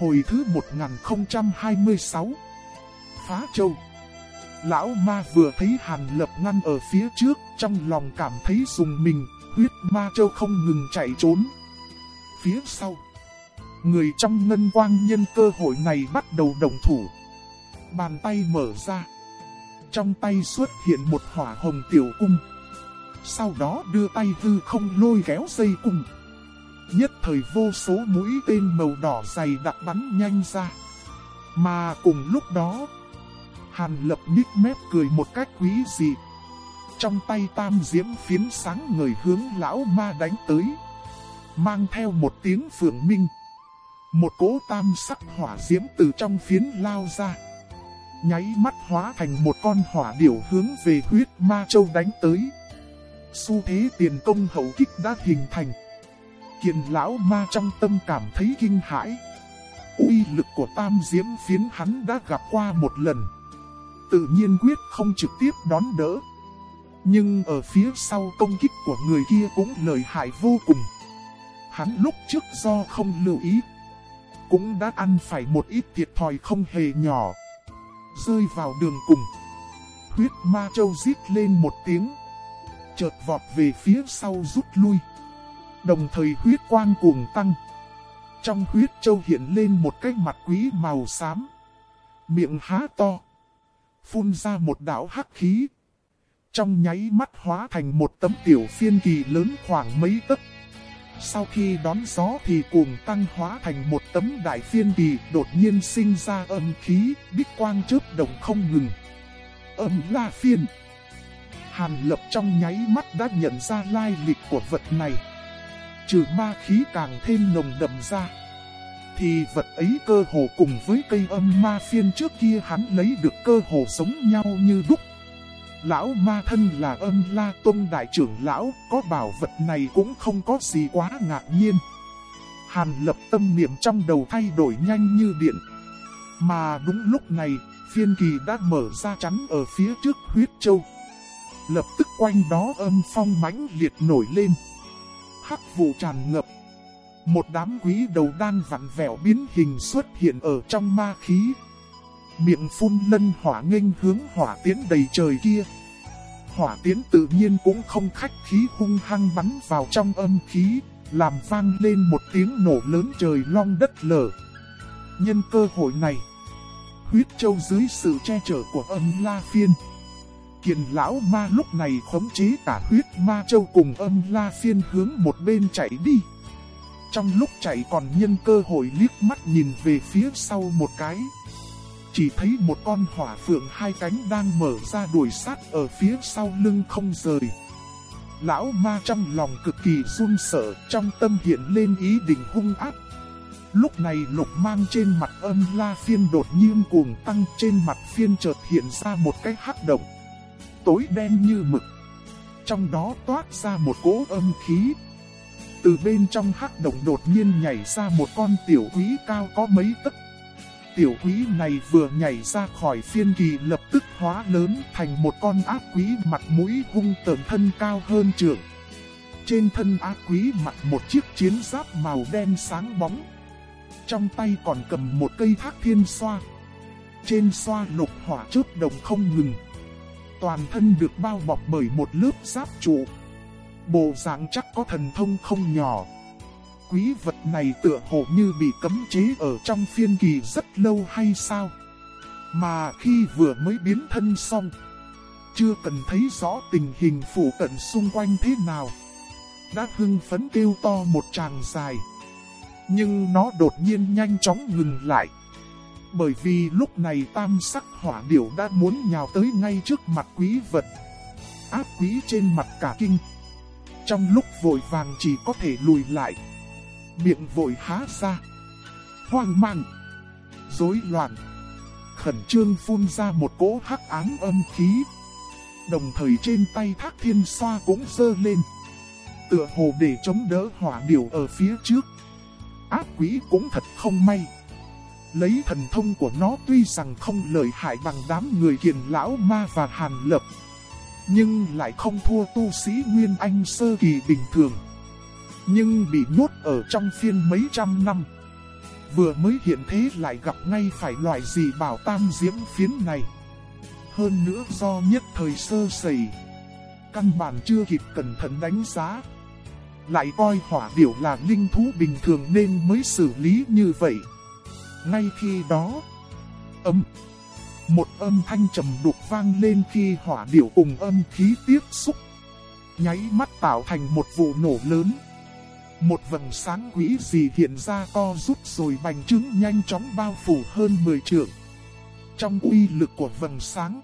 Hồi thứ 1026 Phá Châu Lão ma vừa thấy Hàn Lập ngăn ở phía trước, trong lòng cảm thấy dùng mình, huyết ma châu không ngừng chạy trốn. Phía sau, người trong ngân quang nhân cơ hội này bắt đầu đồng thủ. Bàn tay mở ra, trong tay xuất hiện một hỏa hồng tiểu cung. Sau đó đưa tay hư không lôi kéo dây cung. Nhất thời vô số mũi tên màu đỏ dày đặc bắn nhanh ra. Mà cùng lúc đó, Hàn lập nít mép cười một cách quý dị. Trong tay tam diễm phiến sáng người hướng lão ma đánh tới. Mang theo một tiếng phượng minh. Một cỗ tam sắc hỏa diễm từ trong phiến lao ra. Nháy mắt hóa thành một con hỏa điểu hướng về huyết ma châu đánh tới. Xu thế tiền công hậu kích đã hình thành. Kiền lão ma trong tâm cảm thấy kinh hãi. uy lực của tam diễm phiến hắn đã gặp qua một lần. Tự nhiên quyết không trực tiếp đón đỡ. Nhưng ở phía sau công kích của người kia cũng lợi hại vô cùng. Hắn lúc trước do không lưu ý. Cũng đã ăn phải một ít thiệt thòi không hề nhỏ. Rơi vào đường cùng. Huyết ma châu rít lên một tiếng. Chợt vọt về phía sau rút lui. Đồng thời huyết quang cuồng tăng. Trong huyết châu hiện lên một cái mặt quý màu xám. Miệng há to. Phun ra một đạo hắc khí. Trong nháy mắt hóa thành một tấm tiểu phiên kỳ lớn khoảng mấy tấc. Sau khi đón gió thì cuồng tăng hóa thành một tấm đại phiên kỳ đột nhiên sinh ra âm khí, bích quang chớp động không ngừng. Âm la phiên. Hàn lập trong nháy mắt đã nhận ra lai lịch của vật này trừ ma khí càng thêm nồng đậm ra. Thì vật ấy cơ hồ cùng với cây âm ma phiên trước kia hắn lấy được cơ hồ giống nhau như đúc. Lão ma thân là âm la tôn đại trưởng lão, có bảo vật này cũng không có gì quá ngạc nhiên. Hàn lập tâm niệm trong đầu thay đổi nhanh như điện. Mà đúng lúc này, phiên kỳ đã mở ra chắn ở phía trước huyết châu. Lập tức quanh đó âm phong mãnh liệt nổi lên hắc vụ tràn ngập. Một đám quý đầu đan vặn vẹo biến hình xuất hiện ở trong ma khí. Miệng phun lân hỏa nghênh hướng hỏa tiến đầy trời kia. Hỏa tiến tự nhiên cũng không khách khí hung hăng bắn vào trong âm khí, làm vang lên một tiếng nổ lớn trời long đất lở. Nhân cơ hội này, huyết châu dưới sự che chở của âm la phiên Kiền lão ma lúc này khống chế cả huyết ma châu cùng âm la phiên hướng một bên chạy đi. Trong lúc chạy còn nhân cơ hội liếc mắt nhìn về phía sau một cái. Chỉ thấy một con hỏa phượng hai cánh đang mở ra đuổi sát ở phía sau lưng không rời. Lão ma trong lòng cực kỳ run sợ, trong tâm hiện lên ý định hung ác. Lúc này lục mang trên mặt âm la phiên đột nhiên cuồng tăng trên mặt phiên chợt hiện ra một cái hắc động tối đen như mực. Trong đó toát ra một cỗ âm khí. Từ bên trong hắc động đột nhiên nhảy ra một con tiểu quý cao có mấy tấc. Tiểu quý này vừa nhảy ra khỏi phiên kỳ lập tức hóa lớn thành một con ác quý mặt mũi hung tợn thân cao hơn trường. Trên thân ác quý mặc một chiếc chiến giáp màu đen sáng bóng. Trong tay còn cầm một cây thác thiên xoa. Trên xoa lục hỏa chớp đồng không ngừng toàn thân được bao bọc bởi một lớp giáp trụ. Bộ dạng chắc có thần thông không nhỏ. Quý vật này tựa hồ như bị cấm chế ở trong phiên kỳ rất lâu hay sao? Mà khi vừa mới biến thân xong, chưa cần thấy rõ tình hình phủ cận xung quanh thế nào. Đã hưng phấn kêu to một tràng dài. Nhưng nó đột nhiên nhanh chóng ngừng lại. Bởi vì lúc này tam sắc hỏa điểu đã muốn nhào tới ngay trước mặt quý vật. Áp quý trên mặt cả kinh. Trong lúc vội vàng chỉ có thể lùi lại. Miệng vội há ra. Hoang mang. Rối loạn. Khẩn trương phun ra một cỗ hắc ám âm khí. Đồng thời trên tay thác thiên xoa cũng dơ lên. Tựa hồ để chống đỡ hỏa điểu ở phía trước. Áp quý cũng thật không may. Lấy thần thông của nó tuy rằng không lợi hại bằng đám người kiền lão ma và hàn lập. Nhưng lại không thua tu sĩ Nguyên Anh sơ kỳ bình thường. Nhưng bị nhốt ở trong phiên mấy trăm năm. Vừa mới hiện thế lại gặp ngay phải loại gì bảo tam diễm phiến này. Hơn nữa do nhất thời sơ sẩy. Căn bản chưa kịp cẩn thận đánh giá. Lại coi hỏa điểu là linh thú bình thường nên mới xử lý như vậy. Ngay khi đó, âm, một âm thanh trầm đục vang lên khi hỏa điểu cùng âm khí tiếp xúc. Nháy mắt tạo thành một vụ nổ lớn. Một vầng sáng quỷ gì hiện ra co rút rồi bành trướng nhanh chóng bao phủ hơn 10 trượng. Trong uy lực của vầng sáng,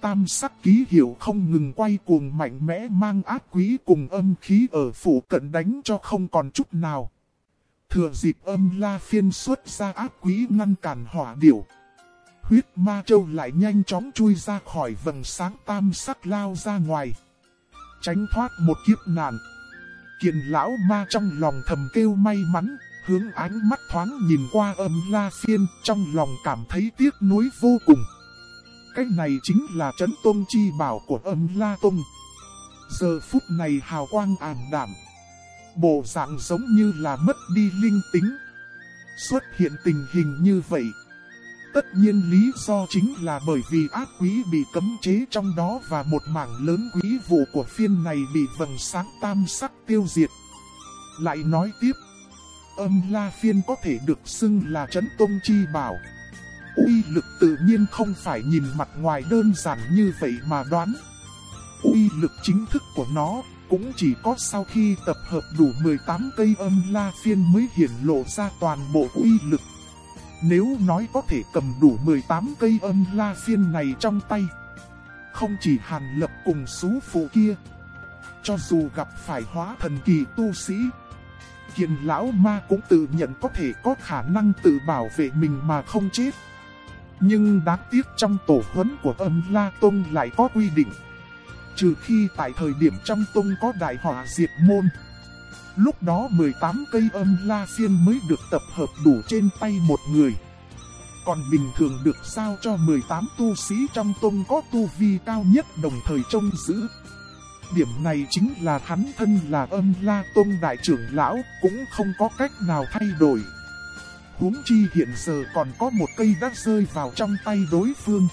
tam sắc ký hiệu không ngừng quay cuồng mạnh mẽ mang ác quý cùng âm khí ở phủ cận đánh cho không còn chút nào. Thừa dịp âm la phiên xuất ra ác quý ngăn cản hỏa điểu. Huyết ma châu lại nhanh chóng chui ra khỏi vầng sáng tam sắc lao ra ngoài. Tránh thoát một kiếp nạn. kiền lão ma trong lòng thầm kêu may mắn, hướng ánh mắt thoáng nhìn qua âm la phiên trong lòng cảm thấy tiếc nuối vô cùng. Cái này chính là chấn tôn chi bảo của âm la tôn. Giờ phút này hào quang ảm đạm. Bộ dạng giống như là mất đi linh tính. Xuất hiện tình hình như vậy. Tất nhiên lý do chính là bởi vì ác quý bị cấm chế trong đó và một mảng lớn quý vụ của phiên này bị vầng sáng tam sắc tiêu diệt. Lại nói tiếp, âm la phiên có thể được xưng là chấn tông chi bảo uy lực tự nhiên không phải nhìn mặt ngoài đơn giản như vậy mà đoán. Uy lực chính thức của nó cũng chỉ có sau khi tập hợp đủ 18 cây âm la phiên mới hiển lộ ra toàn bộ uy lực. Nếu nói có thể cầm đủ 18 cây âm la phiên này trong tay, không chỉ hàn lập cùng số phụ kia, cho dù gặp phải hóa thần kỳ tu sĩ, kiền lão ma cũng tự nhận có thể có khả năng tự bảo vệ mình mà không chết. Nhưng đáng tiếc trong tổ huấn của âm La Tông lại có quy định. Trừ khi tại thời điểm trong Tông có đại họa diệt môn. Lúc đó 18 cây âm La Phiên mới được tập hợp đủ trên tay một người. Còn bình thường được sao cho 18 tu sĩ trong Tông có tu vi cao nhất đồng thời trông giữ. Điểm này chính là hắn thân là âm La Tông đại trưởng lão cũng không có cách nào thay đổi huống chi hiện giờ còn có một cây đã rơi vào trong tay đối phương.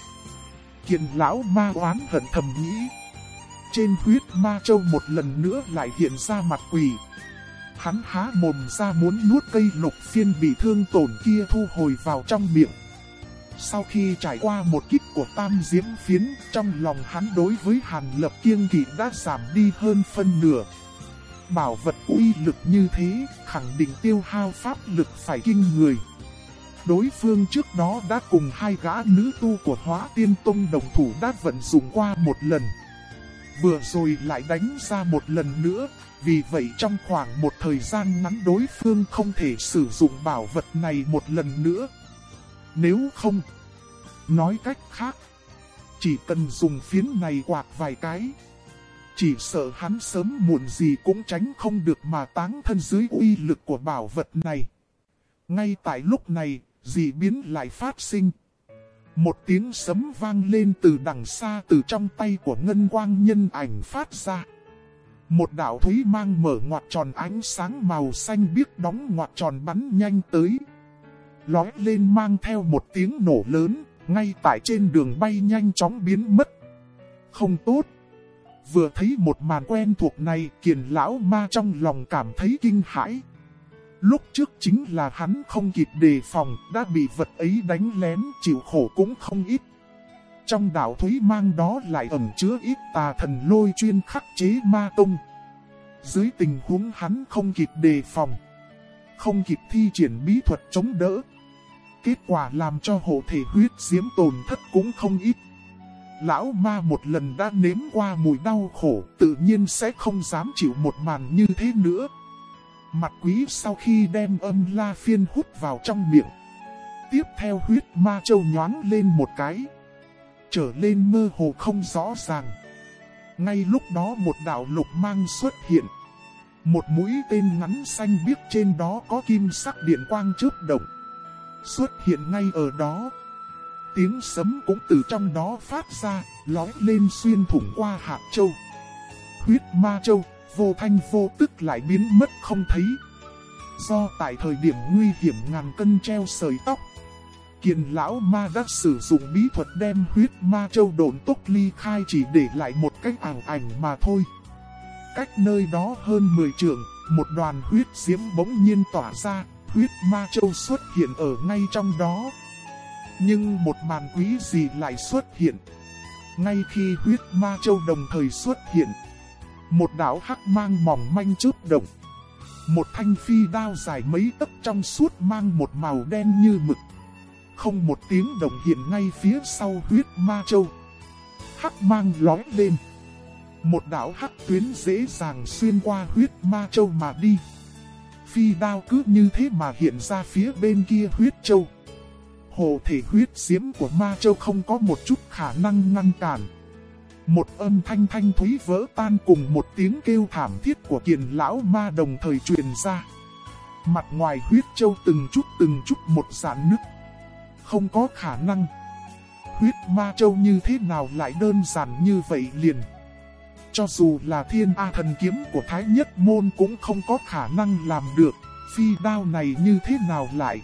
Kiện lão ma oán hận thầm nghĩ. Trên huyết ma châu một lần nữa lại hiện ra mặt quỷ. Hắn há mồm ra muốn nuốt cây lục phiên bị thương tổn kia thu hồi vào trong miệng. Sau khi trải qua một kích của tam diễm phiến, trong lòng hắn đối với hàn lập kiêng kỵ đã giảm đi hơn phân nửa. Bảo vật uy lực như thế, khẳng định tiêu hao pháp lực phải kinh người. Đối phương trước đó đã cùng hai gã nữ tu của hóa tiên tông đồng thủ đã vận dụng qua một lần. Vừa rồi lại đánh ra một lần nữa, vì vậy trong khoảng một thời gian ngắn đối phương không thể sử dụng bảo vật này một lần nữa. Nếu không, nói cách khác, chỉ cần dùng phiến này quạt vài cái, chỉ sợ hắn sớm muộn gì cũng tránh không được mà táng thân dưới uy lực của bảo vật này. Ngay tại lúc này, dị biến lại phát sinh. Một tiếng sấm vang lên từ đằng xa từ trong tay của ngân quang nhân ảnh phát ra. Một đạo thúy mang mở ngoặt tròn ánh sáng màu xanh biếc đóng ngoặt tròn bắn nhanh tới. Lói lên mang theo một tiếng nổ lớn, ngay tại trên đường bay nhanh chóng biến mất. Không tốt. Vừa thấy một màn quen thuộc này, kiền lão ma trong lòng cảm thấy kinh hãi. Lúc trước chính là hắn không kịp đề phòng, đã bị vật ấy đánh lén, chịu khổ cũng không ít. Trong đảo Thúy Mang đó lại ẩn chứa ít tà thần lôi chuyên khắc chế ma tông. Dưới tình huống hắn không kịp đề phòng, không kịp thi triển bí thuật chống đỡ. Kết quả làm cho hộ thể huyết diễm tồn thất cũng không ít. Lão ma một lần đã nếm qua mùi đau khổ, tự nhiên sẽ không dám chịu một màn như thế nữa. Mặt quý sau khi đem âm la phiên hút vào trong miệng. Tiếp theo huyết ma châu nhoáng lên một cái. Trở lên mơ hồ không rõ ràng. Ngay lúc đó một đạo lục mang xuất hiện. Một mũi tên ngắn xanh biếc trên đó có kim sắc điện quang chớp động. Xuất hiện ngay ở đó. Tiếng sấm cũng từ trong đó phát ra, lói lên xuyên thủng qua hạt châu. Huyết ma châu vô thanh vô tức lại biến mất không thấy. Do tại thời điểm nguy hiểm ngàn cân treo sợi tóc, Kiền lão ma đã sử dụng bí thuật đem huyết ma châu độn tốc ly khai chỉ để lại một cách ảo ảnh mà thôi. Cách nơi đó hơn 10 trượng, một đoàn huyết diễm bỗng nhiên tỏa ra, huyết ma châu xuất hiện ở ngay trong đó. Nhưng một màn quý gì lại xuất hiện. Ngay khi huyết ma châu đồng thời xuất hiện, một đảo hắc mang mỏng manh chớp động. Một thanh phi đao dài mấy tấc trong suốt mang một màu đen như mực. Không một tiếng động hiện ngay phía sau huyết ma châu. Hắc mang lói lên. Một đảo hắc tuyến dễ dàng xuyên qua huyết ma châu mà đi. Phi đao cứ như thế mà hiện ra phía bên kia huyết châu. Hồ thể huyết diễm của ma châu không có một chút khả năng ngăn cản. Một âm thanh thanh thúy vỡ tan cùng một tiếng kêu thảm thiết của kiền lão ma đồng thời truyền ra. Mặt ngoài huyết châu từng chút từng chút một giãn nứt. Không có khả năng. Huyết ma châu như thế nào lại đơn giản như vậy liền. Cho dù là thiên A thần kiếm của Thái Nhất Môn cũng không có khả năng làm được. Phi đao này như thế nào lại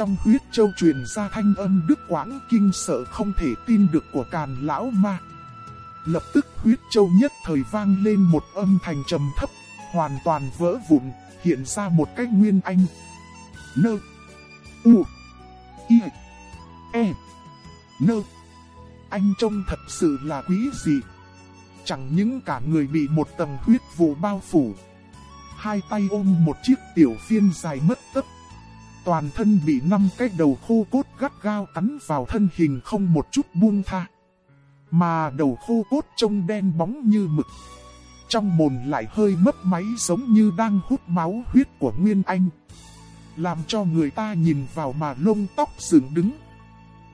trong huyết châu truyền ra thanh âm đức quãng kinh sợ không thể tin được của càn lão ma. Lập tức huyết châu nhất thời vang lên một âm thanh trầm thấp, hoàn toàn vỡ vụn, hiện ra một cách nguyên anh. Nơ. U. I. E. Nơ. Anh trông thật sự là quý dị. Chẳng những cả người bị một tầng huyết vụ bao phủ. Hai tay ôm một chiếc tiểu phiên dài mất tấp Toàn thân bị năm cái đầu khô cốt gắt gao cắn vào thân hình không một chút buông tha. Mà đầu khô cốt trông đen bóng như mực. Trong mồn lại hơi mấp máy giống như đang hút máu huyết của Nguyên Anh. Làm cho người ta nhìn vào mà lông tóc dựng đứng.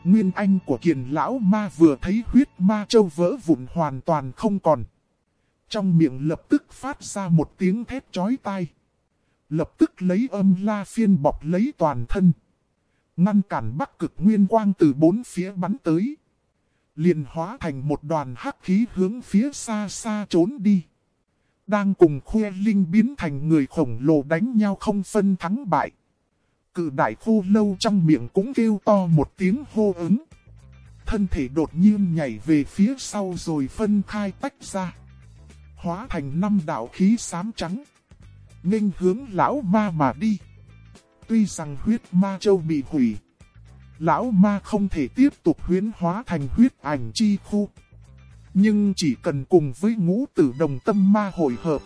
Nguyên Anh của kiền lão ma vừa thấy huyết ma châu vỡ vụn hoàn toàn không còn. Trong miệng lập tức phát ra một tiếng thét chói tai lập tức lấy âm la phiên bọc lấy toàn thân. Ngăn cản bắc cực nguyên quang từ bốn phía bắn tới liền hóa thành một đoàn hắc khí hướng phía xa xa trốn đi. Đang cùng khuê linh biến thành người khổng lồ đánh nhau không phân thắng bại. Cự đại khô lâu trong miệng cũng kêu to một tiếng hô ứng. Thân thể đột nhiên nhảy về phía sau rồi phân khai tách ra. Hóa thành năm đạo khí xám trắng nghênh hướng lão ma mà đi. Tuy rằng huyết ma châu bị hủy, lão ma không thể tiếp tục huyến hóa thành huyết ảnh chi khu. Nhưng chỉ cần cùng với ngũ tử đồng tâm ma hội hợp,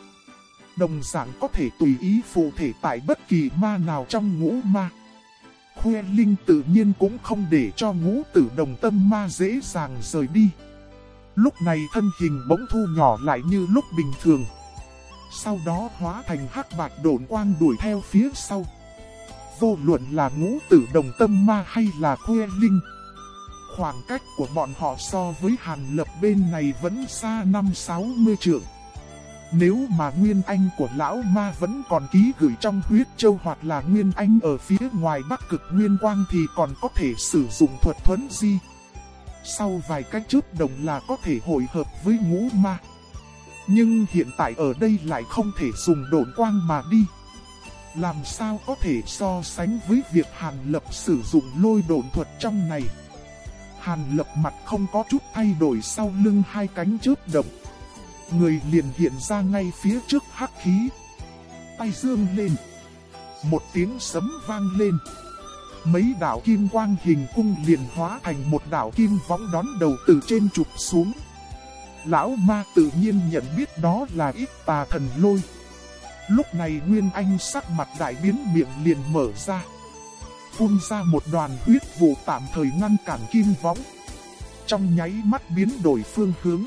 đồng dạng có thể tùy ý phụ thể tại bất kỳ ma nào trong ngũ ma. Khuê Linh tự nhiên cũng không để cho ngũ tử đồng tâm ma dễ dàng rời đi. Lúc này thân hình bỗng thu nhỏ lại như lúc bình thường sau đó hóa thành hắc bạc đồn quang đuổi theo phía sau. Vô luận là ngũ tử đồng tâm ma hay là khuê linh. Khoảng cách của bọn họ so với hàn lập bên này vẫn xa năm sáu mươi trượng. Nếu mà nguyên anh của lão ma vẫn còn ký gửi trong huyết châu hoặc là nguyên anh ở phía ngoài bắc cực nguyên quang thì còn có thể sử dụng thuật thuấn di. Sau vài cách chớp đồng là có thể hội hợp với ngũ ma. Nhưng hiện tại ở đây lại không thể dùng độn quang mà đi. Làm sao có thể so sánh với việc Hàn Lập sử dụng lôi độn thuật trong này. Hàn Lập mặt không có chút thay đổi sau lưng hai cánh chớp động. Người liền hiện ra ngay phía trước hắc khí. Tay dương lên. Một tiếng sấm vang lên. Mấy đảo kim quang hình cung liền hóa thành một đảo kim võng đón đầu từ trên trục xuống. Lão ma tự nhiên nhận biết đó là ít tà thần lôi. Lúc này Nguyên Anh sắc mặt đại biến miệng liền mở ra. Phun ra một đoàn huyết vụ tạm thời ngăn cản kim võng. Trong nháy mắt biến đổi phương hướng.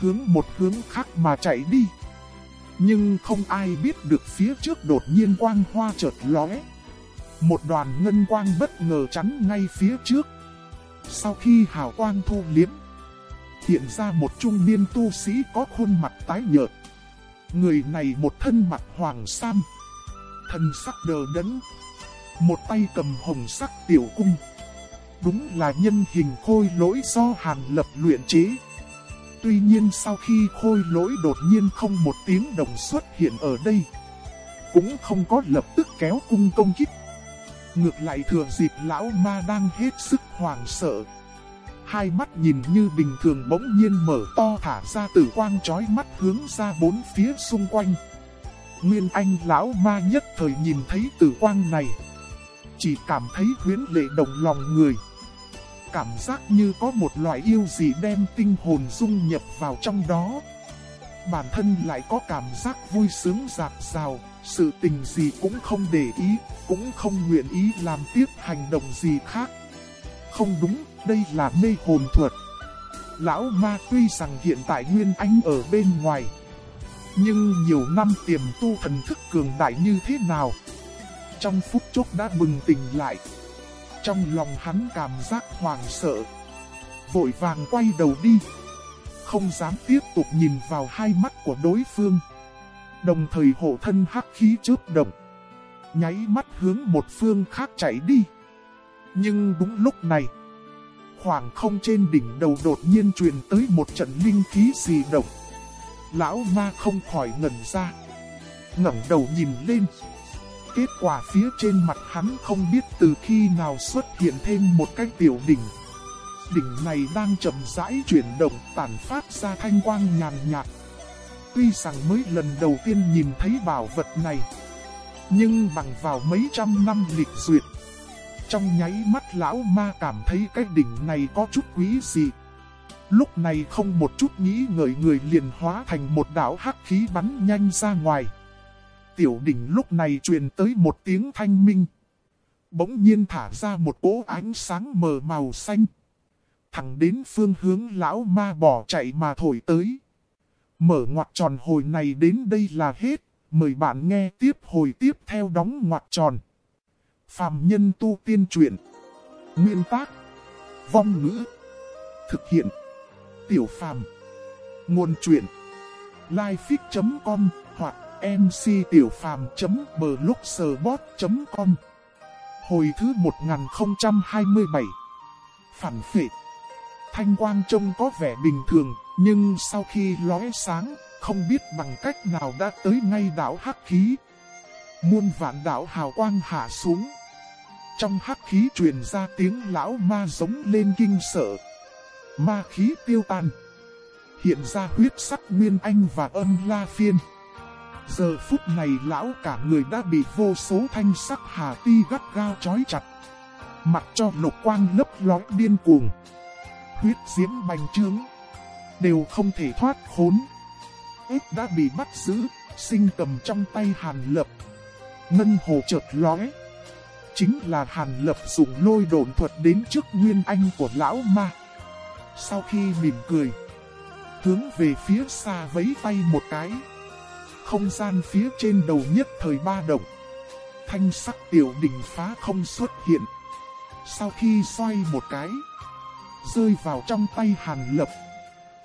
Hướng một hướng khác mà chạy đi. Nhưng không ai biết được phía trước đột nhiên quang hoa chợt lóe. Một đoàn ngân quang bất ngờ chắn ngay phía trước. Sau khi hào quang thu liếm, hiện ra một trung niên tu sĩ có khuôn mặt tái nhợt. Người này một thân mặt hoàng sam, thân sắc đờ đẫn, một tay cầm hồng sắc tiểu cung. Đúng là nhân hình khôi lỗi do Hàn Lập luyện chế. Tuy nhiên sau khi khôi lỗi đột nhiên không một tiếng đồng xuất hiện ở đây, cũng không có lập tức kéo cung công kích. Ngược lại thừa dịp lão ma đang hết sức hoảng sợ. Hai mắt nhìn như bình thường bỗng nhiên mở to thả ra tử quang chói mắt hướng ra bốn phía xung quanh. Nguyên Anh lão ma nhất thời nhìn thấy tử quang này. Chỉ cảm thấy huyến lệ động lòng người. Cảm giác như có một loại yêu gì đem tinh hồn dung nhập vào trong đó. Bản thân lại có cảm giác vui sướng dạt rào sự tình gì cũng không để ý, cũng không nguyện ý làm tiếp hành động gì khác. Không đúng, đây là mê hồn thuật. Lão ma tuy rằng hiện tại Nguyên Anh ở bên ngoài, nhưng nhiều năm tiềm tu thần thức cường đại như thế nào? Trong phút chốc đã bừng tỉnh lại. Trong lòng hắn cảm giác hoàng sợ. Vội vàng quay đầu đi. Không dám tiếp tục nhìn vào hai mắt của đối phương. Đồng thời hộ thân hắc khí chớp động. Nháy mắt hướng một phương khác chạy đi. Nhưng đúng lúc này. Khoảng không trên đỉnh đầu đột nhiên truyền tới một trận linh khí xì động. Lão ma không khỏi ngẩn ra. ngẩng đầu nhìn lên. Kết quả phía trên mặt hắn không biết từ khi nào xuất hiện thêm một cái tiểu đỉnh. Đỉnh này đang chậm rãi chuyển động, tản phát ra thanh quang nhàn nhạt. Tuy rằng mới lần đầu tiên nhìn thấy bảo vật này. Nhưng bằng vào mấy trăm năm lịch duyệt. Trong nháy mắt lão ma cảm thấy cái đỉnh này có chút quý gì. Lúc này không một chút nghĩ ngợi người liền hóa thành một đảo hắc khí bắn nhanh ra ngoài. Tiểu đỉnh lúc này truyền tới một tiếng thanh minh. Bỗng nhiên thả ra một cỗ ánh sáng mờ màu xanh. Thẳng đến phương hướng lão ma bỏ chạy mà thổi tới. Mở ngoặt tròn hồi này đến đây là hết. Mời bạn nghe tiếp hồi tiếp theo đóng ngoặt tròn. Phạm nhân tu tiên truyện. Nguyên tác. Vong ngữ. Thực hiện. Tiểu phàm. Nguồn truyện. Lifefix.com hoặc mctiểupham.blogspot.com Hồi thứ 1027 Phản phệ Thanh quang trông có vẻ bình thường, nhưng sau khi lóe sáng, không biết bằng cách nào đã tới ngay đảo hắc khí. Muôn vạn đảo hào quang hạ xuống. Trong hắc khí truyền ra tiếng lão ma giống lên kinh sợ. Ma khí tiêu tan. Hiện ra huyết sắc nguyên anh và âm la phiên. Giờ phút này lão cả người đã bị vô số thanh sắc hà ti gắt gao chói chặt. Mặt cho lục quang lấp lói điên cuồng. Huyết diễm bành trướng. Đều không thể thoát khốn. Ếch đã bị bắt giữ, sinh cầm trong tay hàn lập. Ngân hồ chợt lói Chính là hàn lập dùng lôi đồn thuật đến trước nguyên anh của lão ma. Sau khi mỉm cười, hướng về phía xa vấy tay một cái. Không gian phía trên đầu nhất thời ba động. Thanh sắc tiểu đỉnh phá không xuất hiện. Sau khi xoay một cái, rơi vào trong tay Hàn Lập.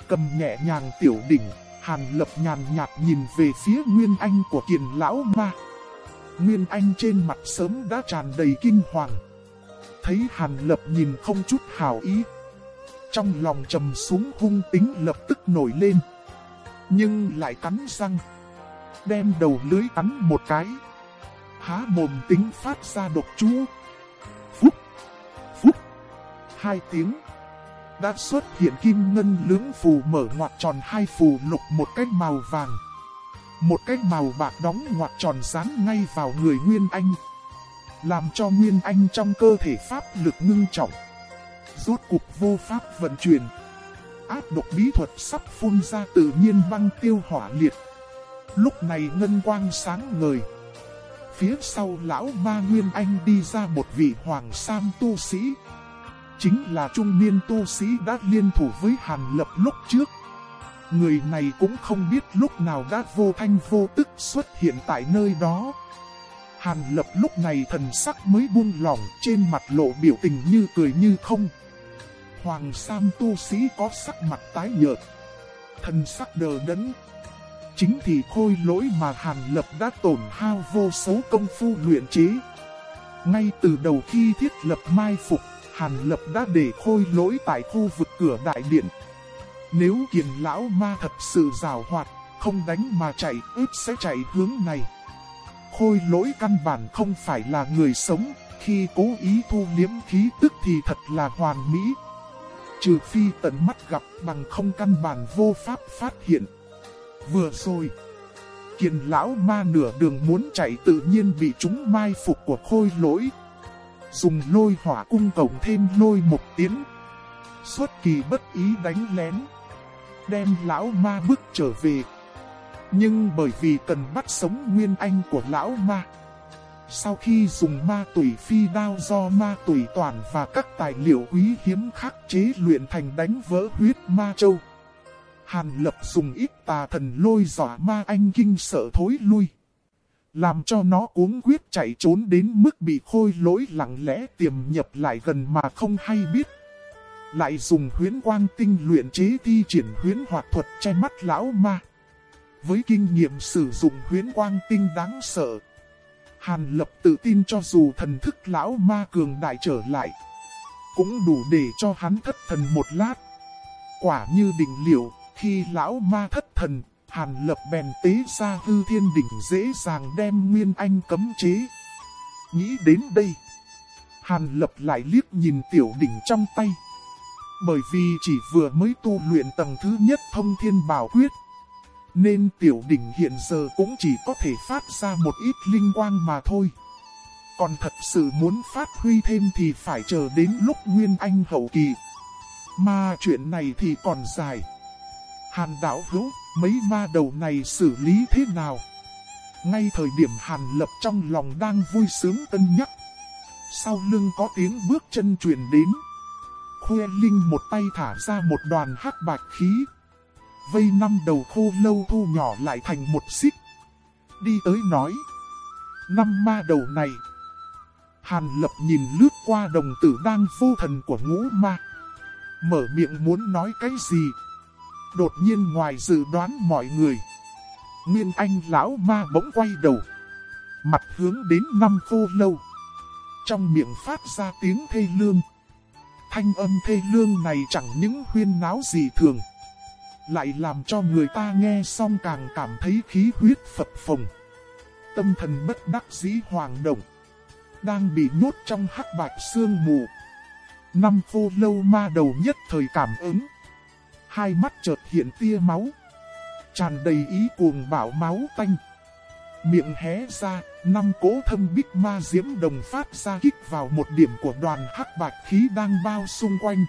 Cầm nhẹ nhàng tiểu đỉnh, Hàn Lập nhàn nhạt nhìn về phía Nguyên Anh của kiền lão ma. Nguyên Anh trên mặt sớm đã tràn đầy kinh hoàng. Thấy Hàn Lập nhìn không chút hào ý. Trong lòng trầm xuống hung tính lập tức nổi lên. Nhưng lại cắn răng đem đầu lưới cắn một cái. Há mồm tính phát ra độc chú. Phúc, phúc, hai tiếng. Đã xuất hiện kim ngân lưỡng phù mở ngoặt tròn hai phù lục một cách màu vàng. Một cái màu bạc đóng ngoặt tròn dán ngay vào người Nguyên Anh. Làm cho Nguyên Anh trong cơ thể pháp lực ngưng trọng. Rốt cục vô pháp vận chuyển. Áp độc bí thuật sắp phun ra tự nhiên băng tiêu hỏa liệt. Lúc này ngân quang sáng ngời. Phía sau lão ma Nguyên Anh đi ra một vị hoàng sam tu sĩ. Chính là trung niên tu sĩ đã liên thủ với Hàn Lập lúc trước. Người này cũng không biết lúc nào đã vô thanh vô tức xuất hiện tại nơi đó. Hàn Lập lúc này thần sắc mới buông lỏng trên mặt lộ biểu tình như cười như không. Hoàng Sam tu sĩ có sắc mặt tái nhợt. Thần sắc đờ đẫn, Chính thì khôi lỗi mà Hàn Lập đã tổn hao vô số công phu luyện chế. Ngay từ đầu khi thiết lập mai phục, Hàn Lập đã để khôi lỗi tại khu vực cửa đại điện. Nếu kiền lão ma thật sự rào hoạt, không đánh mà chạy, ướp sẽ chạy hướng này. khôi lỗi căn bản không phải là người sống, khi cố ý thu liếm khí tức thì thật là hoàn mỹ. Trừ phi tận mắt gặp bằng không căn bản vô pháp phát hiện. Vừa rồi, kiền lão ma nửa đường muốn chạy tự nhiên bị chúng mai phục của khôi lỗi. Dùng lôi hỏa cung cổng thêm lôi một tiếng. Xuất kỳ bất ý đánh lén. Đem lão ma bước trở về. Nhưng bởi vì cần bắt sống nguyên anh của lão ma. Sau khi dùng ma tùy phi đao do ma tùy toàn và các tài liệu quý hiếm khắc chế luyện thành đánh vỡ huyết ma châu. Hàn lập dùng ít tà thần lôi dọa ma anh kinh sợ thối lui. Làm cho nó uống quyết chạy trốn đến mức bị khôi lỗi lặng lẽ tiềm nhập lại gần mà không hay biết. Lại dùng huyến quang tinh luyện chế thi triển huyến hoạt thuật che mắt lão ma. Với kinh nghiệm sử dụng huyến quang tinh đáng sợ. Hàn lập tự tin cho dù thần thức lão ma cường đại trở lại. Cũng đủ để cho hắn thất thần một lát. Quả như định liệu, khi lão ma thất thần, Hàn lập bèn tế ra hư thiên đỉnh dễ dàng đem Nguyên Anh cấm chế. Nghĩ đến đây, Hàn lập lại liếc nhìn tiểu đỉnh trong tay. Bởi vì chỉ vừa mới tu luyện tầng thứ nhất thông thiên bảo quyết. Nên tiểu đỉnh hiện giờ cũng chỉ có thể phát ra một ít linh quang mà thôi. Còn thật sự muốn phát huy thêm thì phải chờ đến lúc Nguyên Anh hậu kỳ. Mà chuyện này thì còn dài. Hàn đảo hữu, mấy ma đầu này xử lý thế nào? Ngay thời điểm Hàn lập trong lòng đang vui sướng tân nhắc. Sau lưng có tiếng bước chân truyền đến. Khuê Linh một tay thả ra một đoàn hắc bạch khí. Vây năm đầu khô lâu thu nhỏ lại thành một xích. Đi tới nói. Năm ma đầu này. Hàn lập nhìn lướt qua đồng tử đang vô thần của ngũ ma. Mở miệng muốn nói cái gì? Đột nhiên ngoài dự đoán mọi người. Nguyên anh lão ma bỗng quay đầu. Mặt hướng đến năm khô lâu. Trong miệng phát ra tiếng thê lương. Thanh âm thê lương này chẳng những huyên náo gì thường. Lại làm cho người ta nghe xong càng cảm thấy khí huyết phập phồng. Tâm thần bất đắc dĩ hoàng động. Đang bị nhốt trong hắc bạch sương mù. Năm khô lâu ma đầu nhất thời cảm ứng hai mắt chợt hiện tia máu. Tràn đầy ý cuồng bảo máu tanh. Miệng hé ra, năm cố thâm bích ma diễm đồng phát ra kích vào một điểm của đoàn hắc bạch khí đang bao xung quanh.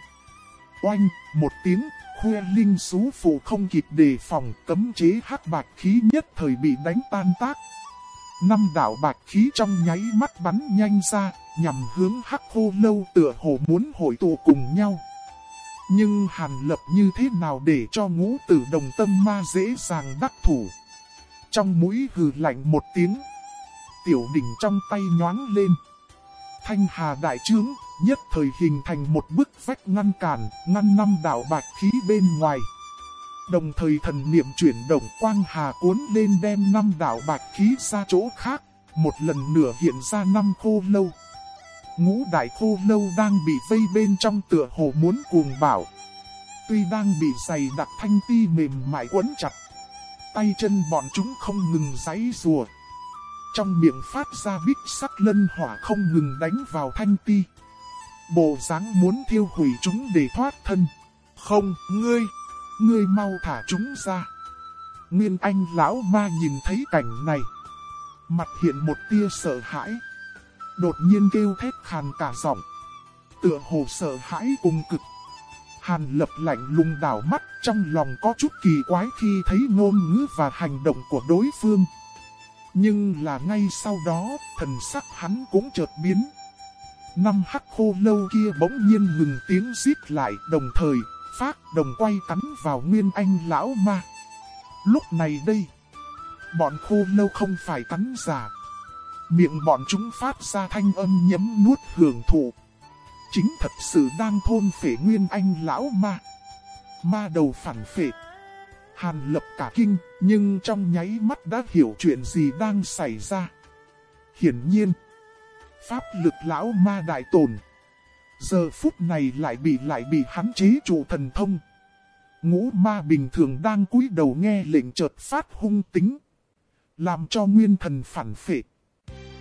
Oanh, một tiếng, khuê linh xú phụ không kịp đề phòng cấm chế hắc bạch khí nhất thời bị đánh tan tác. Năm đảo bạch khí trong nháy mắt bắn nhanh ra, nhằm hướng hắc khô lâu tựa hồ muốn hội tụ cùng nhau. Nhưng Hàn Lập như thế nào để cho ngũ tử đồng tâm ma dễ dàng đắc thủ. Trong mũi hừ lạnh một tiếng. Tiểu đỉnh trong tay nhoáng lên. Thanh hà đại trướng, nhất thời hình thành một bức vách ngăn cản, ngăn năm đạo bạch khí bên ngoài. Đồng thời thần niệm chuyển động quang hà cuốn lên đem năm đạo bạch khí ra chỗ khác, một lần nữa hiện ra năm khô lâu. Ngũ đại khô lâu đang bị vây bên trong tựa hồ muốn cuồng bảo. Tuy đang bị dày đặt thanh ti mềm mại quấn chặt. Tay chân bọn chúng không ngừng giấy rùa. Trong miệng phát ra bích sắc lân hỏa không ngừng đánh vào thanh ti. Bộ dáng muốn thiêu hủy chúng để thoát thân. Không, ngươi, ngươi mau thả chúng ra. Nguyên Anh lão ma nhìn thấy cảnh này. Mặt hiện một tia sợ hãi đột nhiên kêu thét khàn cả giọng. Tựa hồ sợ hãi cùng cực. Hàn lập lạnh lùng đảo mắt trong lòng có chút kỳ quái khi thấy ngôn ngữ và hành động của đối phương. Nhưng là ngay sau đó, thần sắc hắn cũng chợt biến. Năm hắc khô lâu kia bỗng nhiên ngừng tiếng giết lại đồng thời, phát đồng quay cắn vào nguyên anh lão ma. Lúc này đây, bọn khô lâu không phải cắn giả, Miệng bọn chúng phát ra thanh âm nhấm nuốt hưởng thụ. Chính thật sự đang thôn phể nguyên anh lão ma. Ma đầu phản phệ. Hàn lập cả kinh, nhưng trong nháy mắt đã hiểu chuyện gì đang xảy ra. Hiển nhiên, pháp lực lão ma đại tồn. Giờ phút này lại bị lại bị hắn chế trụ thần thông. Ngũ ma bình thường đang cúi đầu nghe lệnh chợt phát hung tính. Làm cho nguyên thần phản phệ.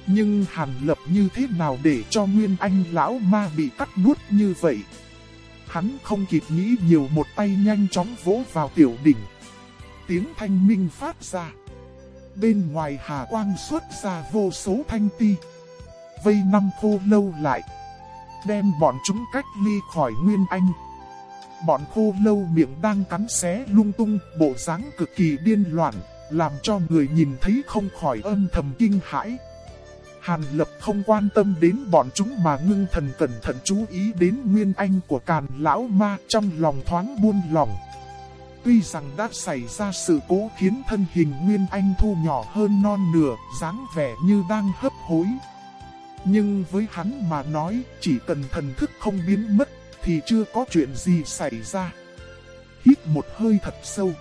Nhưng Hàn Lập như thế nào để cho Nguyên Anh lão ma bị cắt nuốt như vậy? Hắn không kịp nghĩ nhiều một tay nhanh chóng vỗ vào tiểu đỉnh. Tiếng thanh minh phát ra. Bên ngoài hà quang xuất ra vô số thanh ti. Vây năm khô lâu lại. Đem bọn chúng cách ly khỏi Nguyên Anh. Bọn khô lâu miệng đang cắn xé lung tung, bộ dáng cực kỳ điên loạn, làm cho người nhìn thấy không khỏi âm thầm kinh hãi. Hàn Lập không quan tâm đến bọn chúng mà ngưng thần cẩn thận chú ý đến nguyên anh của càn lão ma trong lòng thoáng buôn lòng. Tuy rằng đã xảy ra sự cố khiến thân hình nguyên anh thu nhỏ hơn non nửa, dáng vẻ như đang hấp hối. Nhưng với hắn mà nói, chỉ cần thần thức không biến mất, thì chưa có chuyện gì xảy ra. Hít một hơi thật sâu.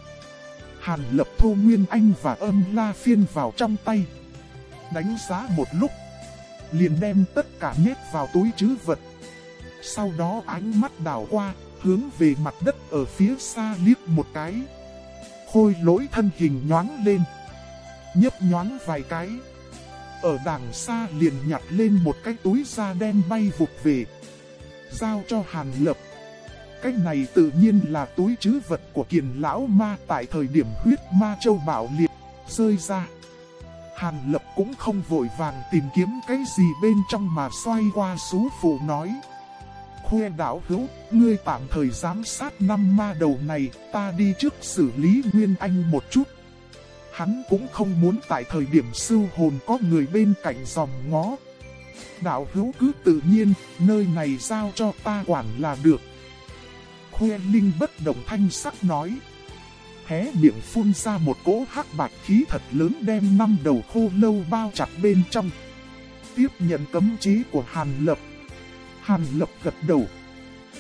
Hàn lập thu nguyên anh và âm la phiên vào trong tay đánh giá một lúc, liền đem tất cả nhét vào túi chứ vật. Sau đó ánh mắt đảo qua, hướng về mặt đất ở phía xa liếc một cái. Khôi lỗi thân hình nhoáng lên, nhấp nhoáng vài cái. Ở đằng xa liền nhặt lên một cái túi da đen bay vụt về. Giao cho Hàn Lập. Cái này tự nhiên là túi chứ vật của kiền lão ma tại thời điểm huyết ma châu bảo liệt, rơi ra. Hàn Lập cũng không vội vàng tìm kiếm cái gì bên trong mà xoay qua xú phụ nói. Khuê đảo hữu, ngươi tạm thời giám sát năm ma đầu này, ta đi trước xử lý Nguyên Anh một chút. Hắn cũng không muốn tại thời điểm sưu hồn có người bên cạnh dòng ngó. Đạo hữu cứ tự nhiên, nơi này giao cho ta quản là được. Khuê Linh bất động thanh sắc nói hé miệng phun ra một cỗ hắc bạch khí thật lớn đem năm đầu khô lâu bao chặt bên trong. Tiếp nhận cấm trí của Hàn Lập. Hàn Lập gật đầu.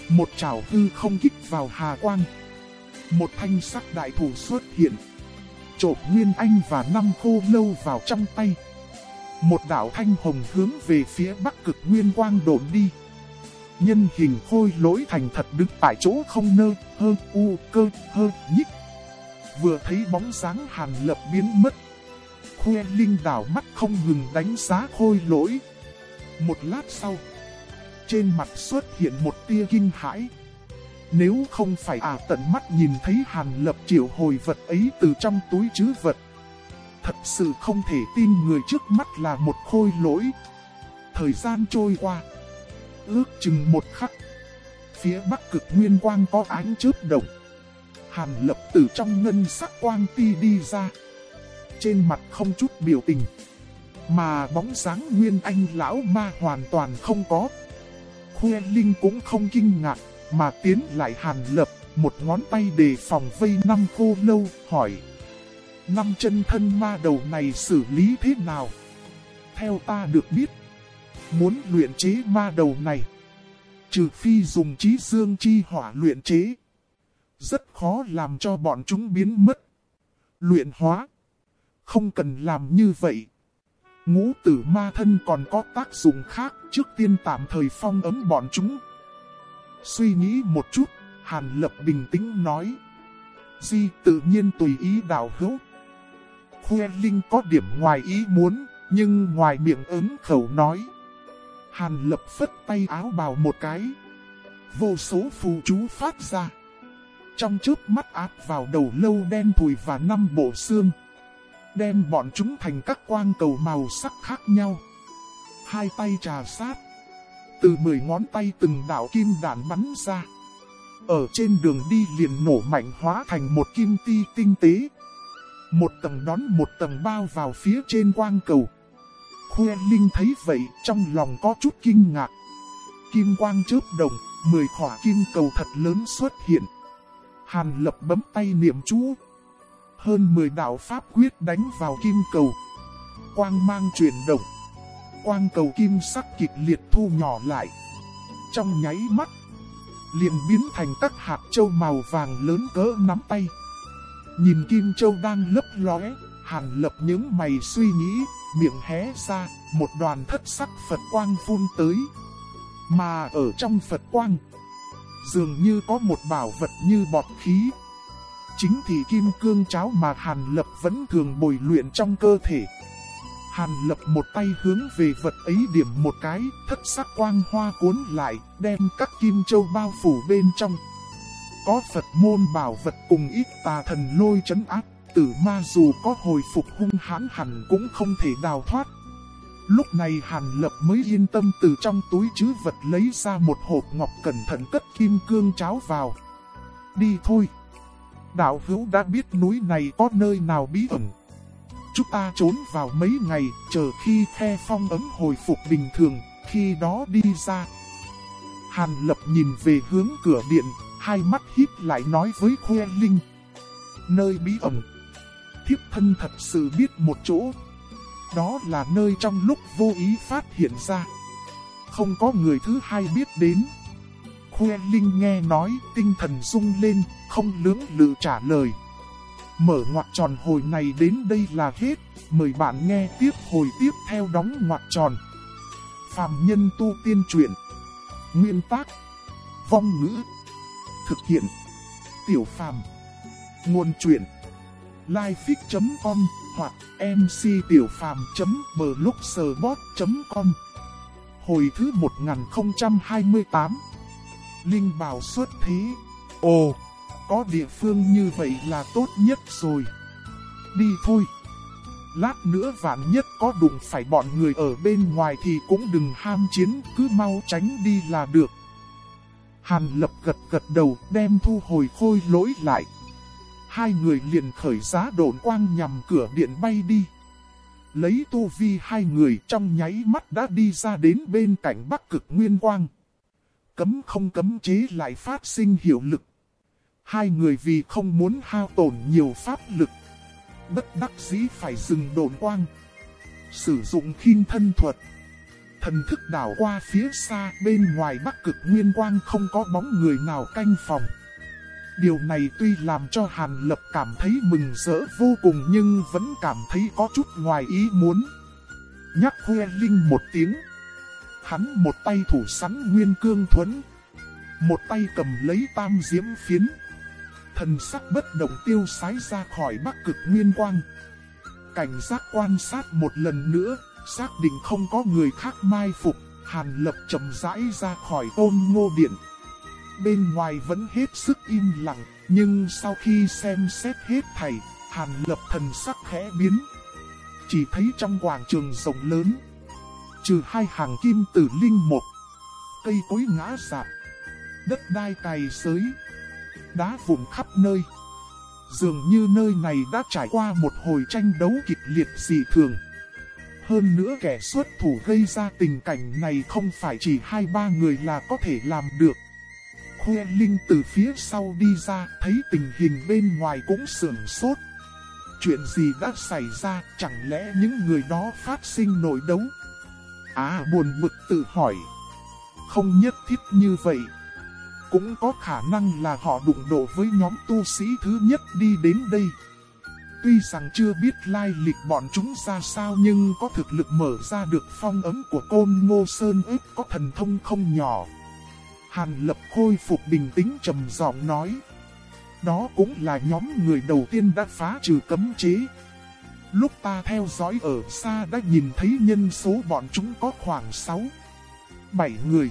Một trảo hư không kích vào Hà Quang. Một thanh sắc đại thủ xuất hiện. Trộp Nguyên Anh và năm khô lâu vào trong tay. Một đảo thanh hồng hướng về phía bắc cực Nguyên Quang đổn đi. Nhân hình khôi lỗi thành thật đứng tại chỗ không nơ, hơ, u, cơ, hơ, nhích vừa thấy bóng dáng hàn lập biến mất. Khuê Linh đảo mắt không ngừng đánh giá khôi lỗi. Một lát sau, trên mặt xuất hiện một tia kinh hãi. Nếu không phải à tận mắt nhìn thấy hàn lập triệu hồi vật ấy từ trong túi chứ vật. Thật sự không thể tin người trước mắt là một khôi lỗi. Thời gian trôi qua. Ước chừng một khắc. Phía bắc cực nguyên quang có ánh chớp động. Hàn lập từ trong ngân sắc quang ti đi ra. Trên mặt không chút biểu tình. Mà bóng dáng nguyên anh lão ma hoàn toàn không có. Khuê Linh cũng không kinh ngạc, mà tiến lại hàn lập, một ngón tay đề phòng vây năm khô lâu, hỏi. Năm chân thân ma đầu này xử lý thế nào? Theo ta được biết, muốn luyện chế ma đầu này, trừ phi dùng trí dương chi hỏa luyện chế, rất khó làm cho bọn chúng biến mất. Luyện hóa. Không cần làm như vậy. Ngũ tử ma thân còn có tác dụng khác trước tiên tạm thời phong ấm bọn chúng. Suy nghĩ một chút, Hàn Lập bình tĩnh nói. Di tự nhiên tùy ý đạo hữu. Khuê Linh có điểm ngoài ý muốn, nhưng ngoài miệng ứng khẩu nói. Hàn Lập phất tay áo bào một cái. Vô số phù chú phát ra trong chớp mắt áp vào đầu lâu đen thùi và năm bộ xương. Đem bọn chúng thành các quang cầu màu sắc khác nhau. Hai tay trà sát. Từ mười ngón tay từng đạo kim đạn bắn ra. Ở trên đường đi liền nổ mạnh hóa thành một kim ti tinh tế. Một tầng đón một tầng bao vào phía trên quang cầu. Khuê Linh thấy vậy trong lòng có chút kinh ngạc. Kim quang chớp đồng, mười khỏa kim cầu thật lớn xuất hiện. Hàn lập bấm tay niệm chú. Hơn 10 đạo pháp quyết đánh vào kim cầu. Quang mang chuyển động. Quang cầu kim sắc kịch liệt thu nhỏ lại. Trong nháy mắt, liền biến thành các hạt châu màu vàng lớn cỡ nắm tay. Nhìn kim châu đang lấp lóe, hàn lập những mày suy nghĩ, miệng hé ra, một đoàn thất sắc Phật quang phun tới. Mà ở trong Phật quang, dường như có một bảo vật như bọt khí. Chính thì kim cương cháo mà Hàn Lập vẫn thường bồi luyện trong cơ thể. Hàn lập một tay hướng về vật ấy điểm một cái, thất sắc quang hoa cuốn lại, đem các kim châu bao phủ bên trong. Có Phật môn bảo vật cùng ít tà thần lôi chấn áp, tử ma dù có hồi phục hung hãn hẳn cũng không thể đào thoát. Lúc này Hàn Lập mới yên tâm từ trong túi chứ vật lấy ra một hộp ngọc cẩn thận cất kim cương cháo vào. Đi thôi. Đạo hữu đã biết núi này có nơi nào bí ẩn. Chúng ta trốn vào mấy ngày, chờ khi khe phong ấm hồi phục bình thường, khi đó đi ra. Hàn Lập nhìn về hướng cửa điện, hai mắt híp lại nói với Khuê Linh. Nơi bí ẩn. Thiếp thân thật sự biết một chỗ. Đó là nơi trong lúc vô ý phát hiện ra. Không có người thứ hai biết đến. Khuê Linh nghe nói, tinh thần rung lên, không lưỡng lự trả lời. Mở ngoặc tròn hồi này đến đây là hết, mời bạn nghe tiếp hồi tiếp theo đóng ngoặc tròn. Phạm nhân tu tiên truyện. Nguyên tác. Vong ngữ. Thực hiện. Tiểu phàm. Nguồn truyện. Lifefix.com hoặc mctiểupham.blogspot.com Hồi thứ 1028 Linh bảo xuất thế. Ồ! có địa phương như vậy là tốt nhất rồi. Đi thôi. Lát nữa vạn nhất có đụng phải bọn người ở bên ngoài thì cũng đừng ham chiến, cứ mau tránh đi là được. Hàn lập gật gật đầu đem thu hồi khôi lỗi lại. Hai người liền khởi giá độn quang nhằm cửa điện bay đi. Lấy tu vi hai người trong nháy mắt đã đi ra đến bên cạnh bắc cực nguyên quang. Cấm không cấm chế lại phát sinh hiệu lực. Hai người vì không muốn hao tổn nhiều pháp lực. Bất đắc dĩ phải dừng đồn quang. Sử dụng khinh thân thuật. Thần thức đảo qua phía xa bên ngoài bắc cực nguyên quang không có bóng người nào canh phòng. Điều này tuy làm cho Hàn Lập cảm thấy mừng rỡ vô cùng nhưng vẫn cảm thấy có chút ngoài ý muốn. Nhắc Huê Linh một tiếng. Hắn một tay thủ sắn nguyên cương thuẫn. Một tay cầm lấy tam diễm phiến thần sắc bất động tiêu sái ra khỏi bắc cực nguyên quang. Cảnh giác quan sát một lần nữa, xác định không có người khác mai phục, Hàn Lập chậm rãi ra khỏi ôn ngô điện. Bên ngoài vẫn hết sức im lặng, nhưng sau khi xem xét hết thầy, Hàn Lập thần sắc khẽ biến. Chỉ thấy trong quảng trường rộng lớn, trừ hai hàng kim tử linh một, cây cối ngã sạp, đất đai cày xới, đá vụn khắp nơi. Dường như nơi này đã trải qua một hồi tranh đấu kịch liệt dị thường. Hơn nữa kẻ xuất thủ gây ra tình cảnh này không phải chỉ hai ba người là có thể làm được. Khuê Linh từ phía sau đi ra, thấy tình hình bên ngoài cũng sườn sốt. Chuyện gì đã xảy ra, chẳng lẽ những người đó phát sinh nội đấu? À buồn bực tự hỏi. Không nhất thiết như vậy, cũng có khả năng là họ đụng độ với nhóm tu sĩ thứ nhất đi đến đây. Tuy rằng chưa biết lai lịch bọn chúng ra sao nhưng có thực lực mở ra được phong ấm của côn ngô sơn ếp có thần thông không nhỏ. Hàn lập khôi phục bình tĩnh trầm giọng nói. Đó cũng là nhóm người đầu tiên đã phá trừ cấm chế. Lúc ta theo dõi ở xa đã nhìn thấy nhân số bọn chúng có khoảng 6, 7 người.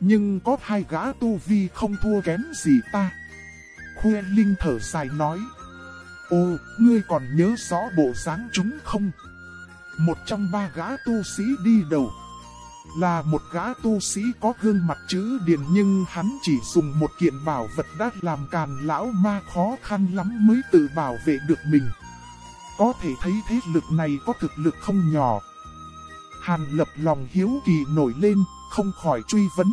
Nhưng có hai gã tu vi không thua kém gì ta. Khuê Linh thở dài nói. Ô, ngươi còn nhớ rõ bộ dáng chúng không? Một trong ba gã tu sĩ đi đầu. Là một gã tu sĩ có gương mặt chữ điền nhưng hắn chỉ dùng một kiện bảo vật đã làm càn lão ma khó khăn lắm mới tự bảo vệ được mình. Có thể thấy thế lực này có thực lực không nhỏ. Hàn lập lòng hiếu kỳ nổi lên, không khỏi truy vấn.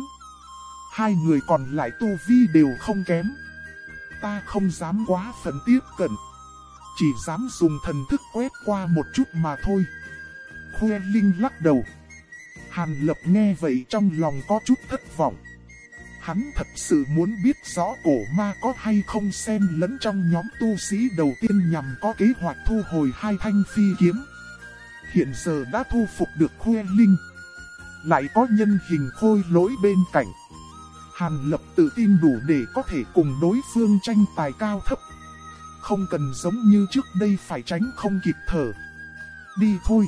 Hai người còn lại tu vi đều không kém. Ta không dám quá phần tiếp cận. Chỉ dám dùng thần thức quét qua một chút mà thôi. Khuê Linh lắc đầu. Hàn Lập nghe vậy trong lòng có chút thất vọng. Hắn thật sự muốn biết rõ cổ ma có hay không xem lẫn trong nhóm tu sĩ đầu tiên nhằm có kế hoạch thu hồi hai thanh phi kiếm. Hiện giờ đã thu phục được Khuê Linh. Lại có nhân hình khôi lỗi bên cạnh. Hàn Lập tự tin đủ để có thể cùng đối phương tranh tài cao thấp. Không cần giống như trước đây phải tránh không kịp thở. Đi thôi.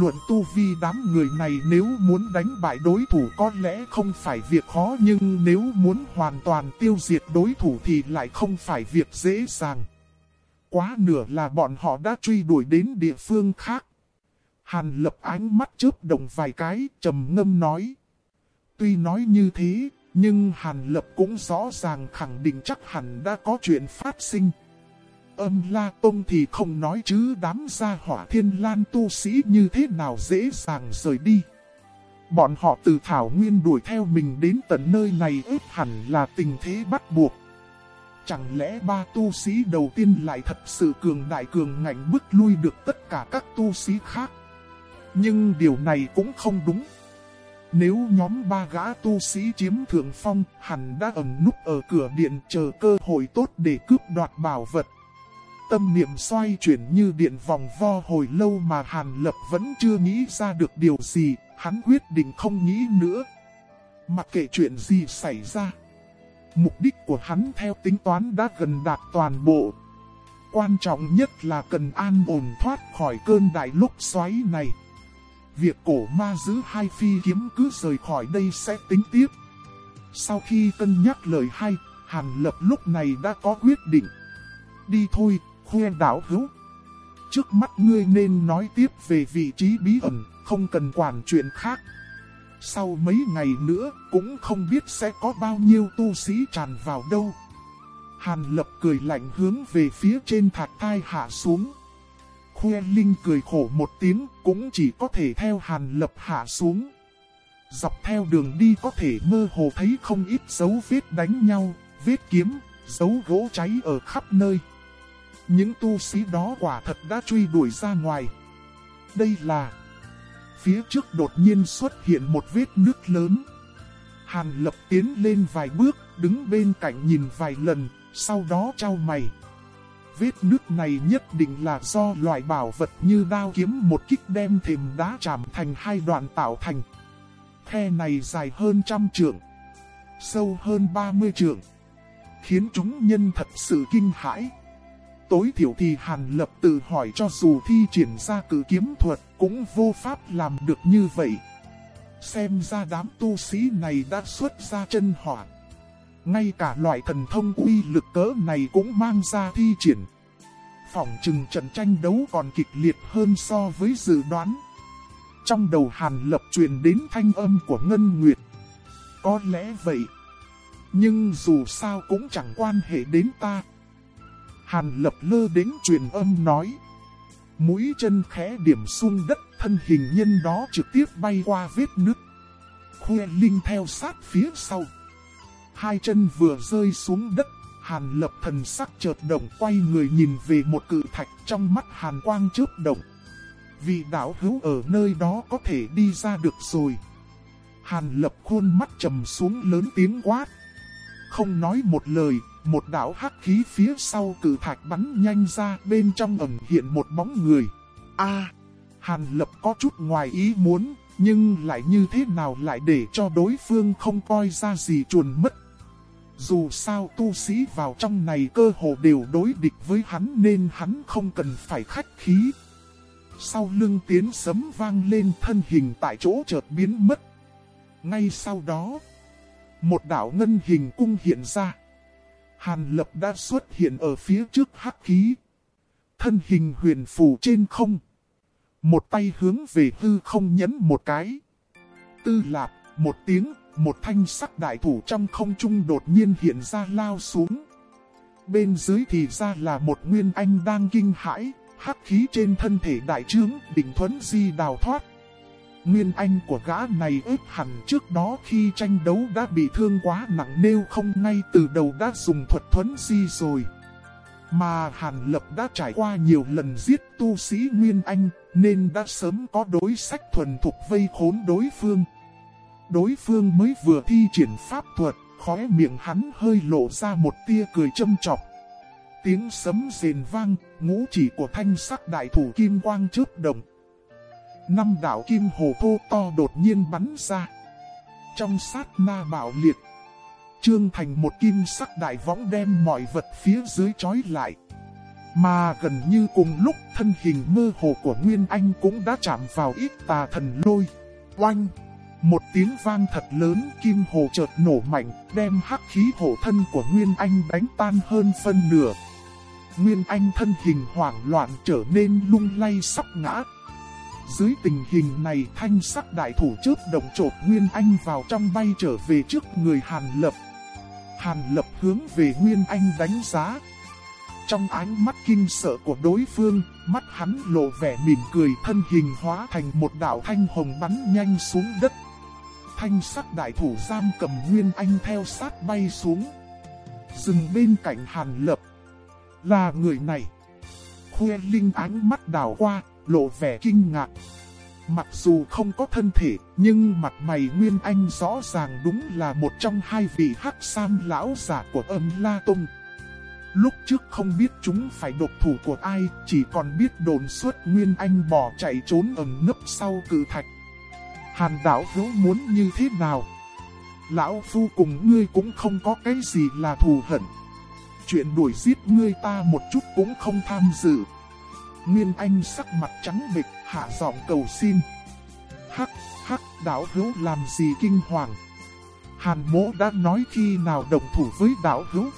Luận tu vi đám người này nếu muốn đánh bại đối thủ có lẽ không phải việc khó nhưng nếu muốn hoàn toàn tiêu diệt đối thủ thì lại không phải việc dễ dàng. Quá nửa là bọn họ đã truy đuổi đến địa phương khác. Hàn lập ánh mắt chớp động vài cái, trầm ngâm nói. Tuy nói như thế, nhưng Hàn lập cũng rõ ràng khẳng định chắc hẳn đã có chuyện phát sinh. Âm La Tông thì không nói chứ đám gia hỏa thiên lan tu sĩ như thế nào dễ dàng rời đi. Bọn họ từ Thảo Nguyên đuổi theo mình đến tận nơi này ếp hẳn là tình thế bắt buộc. Chẳng lẽ ba tu sĩ đầu tiên lại thật sự cường đại cường ngạnh bức lui được tất cả các tu sĩ khác? Nhưng điều này cũng không đúng. Nếu nhóm ba gã tu sĩ chiếm thượng phong, hẳn đã ẩn núp ở cửa điện chờ cơ hội tốt để cướp đoạt bảo vật. Tâm niệm xoay chuyển như điện vòng vo hồi lâu mà Hàn Lập vẫn chưa nghĩ ra được điều gì, hắn quyết định không nghĩ nữa. Mặc kệ chuyện gì xảy ra. Mục đích của hắn theo tính toán đã gần đạt toàn bộ. Quan trọng nhất là cần an ổn thoát khỏi cơn đại lúc xoáy này. Việc cổ ma giữ hai phi kiếm cứ rời khỏi đây sẽ tính tiếp. Sau khi cân nhắc lời hay, Hàn Lập lúc này đã có quyết định. Đi thôi, Khuê đảo hữu. Trước mắt ngươi nên nói tiếp về vị trí bí ẩn, không cần quản chuyện khác. Sau mấy ngày nữa, cũng không biết sẽ có bao nhiêu tu sĩ tràn vào đâu. Hàn lập cười lạnh hướng về phía trên thạch thai hạ xuống. Khuê Linh cười khổ một tiếng, cũng chỉ có thể theo Hàn lập hạ xuống. Dọc theo đường đi có thể mơ hồ thấy không ít dấu vết đánh nhau, vết kiếm, dấu gỗ cháy ở khắp nơi. Những tu sĩ đó quả thật đã truy đuổi ra ngoài. Đây là... Phía trước đột nhiên xuất hiện một vết nước lớn. Hàn lập tiến lên vài bước, đứng bên cạnh nhìn vài lần, sau đó trao mày. Vết nước này nhất định là do loại bảo vật như đao kiếm một kích đem thềm đá chạm thành hai đoạn tạo thành. Khe này dài hơn trăm trượng, sâu hơn 30 trượng, khiến chúng nhân thật sự kinh hãi. Tối thiểu thì Hàn Lập tự hỏi cho dù thi triển ra cử kiếm thuật cũng vô pháp làm được như vậy. Xem ra đám tu sĩ này đã xuất ra chân hỏa. Ngay cả loại thần thông uy lực cỡ này cũng mang ra thi triển. Phỏng chừng trận tranh đấu còn kịch liệt hơn so với dự đoán. Trong đầu Hàn Lập truyền đến thanh âm của Ngân Nguyệt. Có lẽ vậy. Nhưng dù sao cũng chẳng quan hệ đến ta, Hàn lập lơ đến truyền âm nói. Mũi chân khẽ điểm xuống đất, thân hình nhân đó trực tiếp bay qua vết nứt. Khuê Linh theo sát phía sau. Hai chân vừa rơi xuống đất, Hàn lập thần sắc chợt động quay người nhìn về một cự thạch trong mắt Hàn quang chớp động. Vì đảo hữu ở nơi đó có thể đi ra được rồi. Hàn lập khuôn mắt trầm xuống lớn tiếng quát. Không nói một lời, một đạo hắc khí phía sau cử thạch bắn nhanh ra bên trong ẩn hiện một bóng người. a Hàn Lập có chút ngoài ý muốn, nhưng lại như thế nào lại để cho đối phương không coi ra gì chuồn mất. Dù sao tu sĩ vào trong này cơ hồ đều đối địch với hắn nên hắn không cần phải khách khí. Sau lưng tiến sấm vang lên thân hình tại chỗ chợt biến mất. Ngay sau đó, một đạo ngân hình cung hiện ra. Hàn lập đã xuất hiện ở phía trước hắc khí. Thân hình huyền phù trên không. Một tay hướng về hư không nhấn một cái. Tư lạp, một tiếng, một thanh sắc đại thủ trong không trung đột nhiên hiện ra lao xuống. Bên dưới thì ra là một nguyên anh đang kinh hãi, hắc khí trên thân thể đại trướng, đỉnh thuấn di đào thoát. Nguyên anh của gã này ếp hẳn trước đó khi tranh đấu đã bị thương quá nặng nêu không ngay từ đầu đã dùng thuật thuấn di rồi. Mà Hàn Lập đã trải qua nhiều lần giết tu sĩ Nguyên Anh nên đã sớm có đối sách thuần thục vây khốn đối phương. Đối phương mới vừa thi triển pháp thuật, khóe miệng hắn hơi lộ ra một tia cười châm chọc. Tiếng sấm rền vang, ngũ chỉ của thanh sắc đại thủ kim quang chớp động, Năm đạo kim hồ thô to đột nhiên bắn ra. Trong sát na bạo liệt, trương thành một kim sắc đại võng đem mọi vật phía dưới trói lại. Mà gần như cùng lúc thân hình mơ hồ của Nguyên Anh cũng đã chạm vào ít tà thần lôi. Oanh! Một tiếng vang thật lớn kim hồ chợt nổ mạnh, đem hắc khí hổ thân của Nguyên Anh đánh tan hơn phân nửa. Nguyên Anh thân hình hoảng loạn trở nên lung lay sắp ngã. Dưới tình hình này thanh sắc đại thủ trước động trột Nguyên Anh vào trong bay trở về trước người Hàn Lập. Hàn Lập hướng về Nguyên Anh đánh giá. Trong ánh mắt kinh sợ của đối phương, mắt hắn lộ vẻ mỉm cười thân hình hóa thành một đạo thanh hồng bắn nhanh xuống đất. Thanh sắc đại thủ giam cầm Nguyên Anh theo sát bay xuống. Dừng bên cạnh Hàn Lập. Là người này. Khuê Linh ánh mắt đảo qua, lộ vẻ kinh ngạc. Mặc dù không có thân thể, nhưng mặt mày Nguyên Anh rõ ràng đúng là một trong hai vị hắc sam lão giả của âm La Tông. Lúc trước không biết chúng phải độc thủ của ai, chỉ còn biết đồn suốt Nguyên Anh bỏ chạy trốn ẩn nấp sau cử thạch. Hàn đảo hữu muốn như thế nào? Lão Phu cùng ngươi cũng không có cái gì là thù hận. Chuyện đuổi giết ngươi ta một chút cũng không tham dự. Nguyên Anh sắc mặt trắng bệch, hạ giọng cầu xin. Hắc, hắc, đảo hữu làm gì kinh hoàng? Hàn mỗ đã nói khi nào đồng thủ với đảo hữu.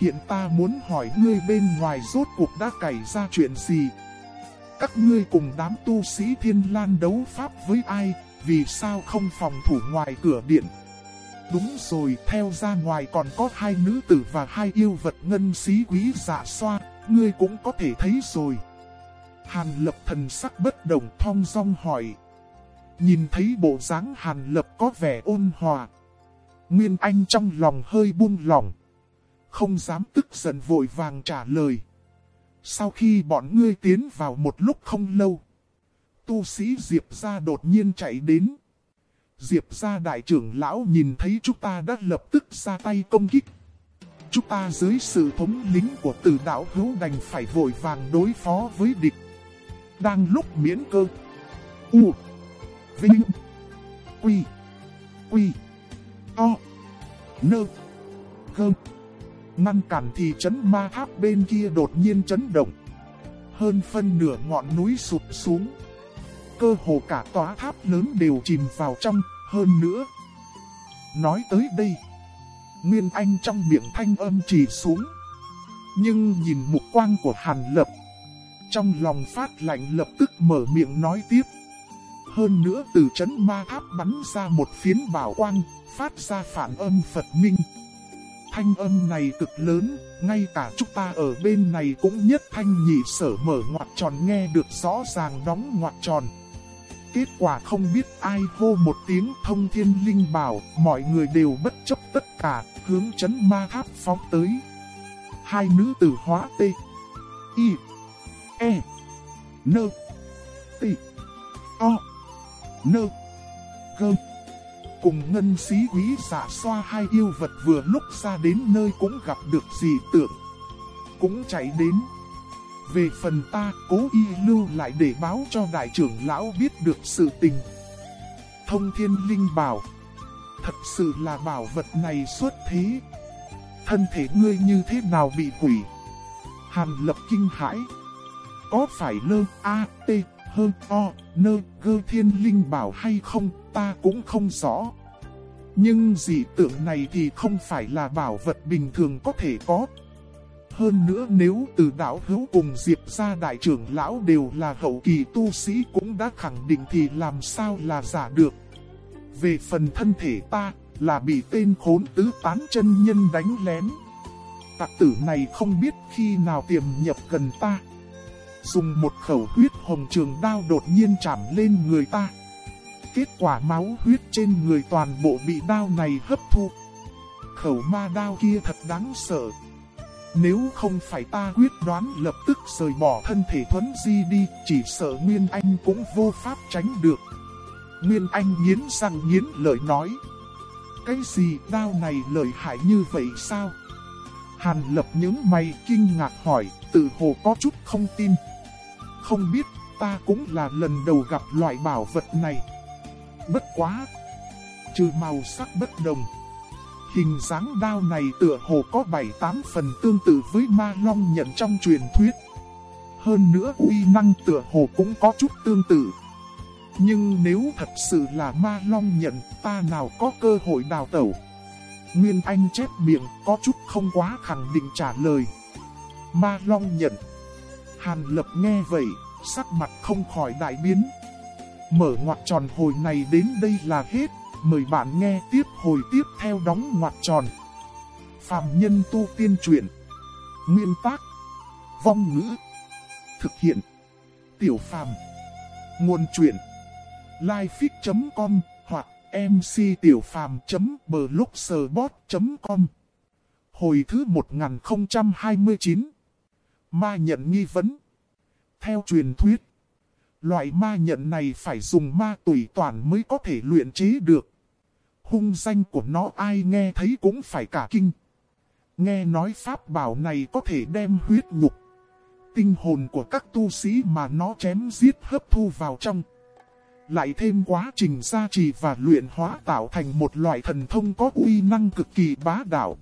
Hiện ta muốn hỏi ngươi bên ngoài rốt cuộc đã cày ra chuyện gì? Các ngươi cùng đám tu sĩ thiên lan đấu pháp với ai, vì sao không phòng thủ ngoài cửa điện? Đúng rồi, theo ra ngoài còn có hai nữ tử và hai yêu vật ngân xí quý dạ xoa, ngươi cũng có thể thấy rồi. Hàn lập thần sắc bất đồng thong dong hỏi. Nhìn thấy bộ dáng hàn lập có vẻ ôn hòa. Nguyên Anh trong lòng hơi buông lòng. Không dám tức giận vội vàng trả lời. Sau khi bọn ngươi tiến vào một lúc không lâu. Tu sĩ Diệp ra đột nhiên chạy đến. Diệp ra đại trưởng lão nhìn thấy chúng ta đã lập tức ra tay công kích. Chúng ta dưới sự thống lính của tử đạo hữu đành phải vội vàng đối phó với địch. Đang lúc miễn cơ. U. Vinh. Quy. Quy. To. Nơ. Cơ. Ngăn cản thì chấn ma tháp bên kia đột nhiên chấn động. Hơn phân nửa ngọn núi sụp xuống. Cơ hồ cả tòa tháp lớn đều chìm vào trong, hơn nữa. Nói tới đây. Nguyên Anh trong miệng thanh âm chỉ xuống. Nhưng nhìn mục quang của Hàn Lập trong lòng phát lạnh lập tức mở miệng nói tiếp. Hơn nữa từ chấn ma tháp bắn ra một phiến bảo quang, phát ra phản âm Phật Minh. Thanh âm này cực lớn, ngay cả chúng ta ở bên này cũng nhất thanh nhị sở mở ngoặt tròn nghe được rõ ràng đóng ngoặt tròn. Kết quả không biết ai hô một tiếng thông thiên linh bảo, mọi người đều bất chấp tất cả, hướng chấn ma tháp phóng tới. Hai nữ tử hóa tê, y, E. Nơ. T. O. Nơ. g, Cùng ngân sĩ quý giả xoa hai yêu vật vừa lúc ra đến nơi cũng gặp được dị tượng. Cũng chạy đến. Về phần ta cố y lưu lại để báo cho đại trưởng lão biết được sự tình. Thông thiên linh bảo. Thật sự là bảo vật này xuất thế. Thân thể ngươi như thế nào bị quỷ? Hàn lập kinh hãi có phải lơ a t, hơ o, nơ gơ thiên linh bảo hay không, ta cũng không rõ. Nhưng dị tượng này thì không phải là bảo vật bình thường có thể có. Hơn nữa nếu từ đạo hữu cùng Diệp ra đại trưởng lão đều là hậu kỳ tu sĩ cũng đã khẳng định thì làm sao là giả được. Về phần thân thể ta là bị tên khốn tứ tán chân nhân đánh lén. Tạc tử này không biết khi nào tiềm nhập gần ta dùng một khẩu huyết hồng trường đao đột nhiên chạm lên người ta. Kết quả máu huyết trên người toàn bộ bị đao này hấp thu. Khẩu ma đao kia thật đáng sợ. Nếu không phải ta quyết đoán lập tức rời bỏ thân thể thuấn di đi, chỉ sợ Nguyên Anh cũng vô pháp tránh được. Nguyên Anh nghiến răng nghiến lời nói. Cái gì đao này lợi hại như vậy sao? Hàn lập những mày kinh ngạc hỏi, tự hồ có chút không tin. Không biết, ta cũng là lần đầu gặp loại bảo vật này. Bất quá! Trừ màu sắc bất đồng. Hình dáng đao này tựa hồ có 7-8 phần tương tự với ma long nhận trong truyền thuyết. Hơn nữa uy năng tựa hồ cũng có chút tương tự. Nhưng nếu thật sự là ma long nhận, ta nào có cơ hội đào tẩu. Nguyên Anh chép miệng, có chút không quá khẳng định trả lời. Ma long nhận. Hàn lập nghe vậy, sắc mặt không khỏi đại biến. Mở ngoặc tròn hồi này đến đây là hết, mời bạn nghe tiếp hồi tiếp theo đóng ngoặc tròn. Phạm nhân tu tiên truyện. Nguyên tác. Vong ngữ. Thực hiện. Tiểu phàm. Nguồn truyện. Lifefix.com hoặc mctiểupham.blogspot.com Hồi thứ 1029 Ma nhận nghi vấn Theo truyền thuyết, Loại ma nhận này phải dùng ma tùy toàn mới có thể luyện chế được. Hung danh của nó ai nghe thấy cũng phải cả kinh. Nghe nói pháp bảo này có thể đem huyết nhục. Tinh hồn của các tu sĩ mà nó chém giết hấp thu vào trong. Lại thêm quá trình gia trì và luyện hóa tạo thành một loại thần thông có uy năng cực kỳ bá đạo.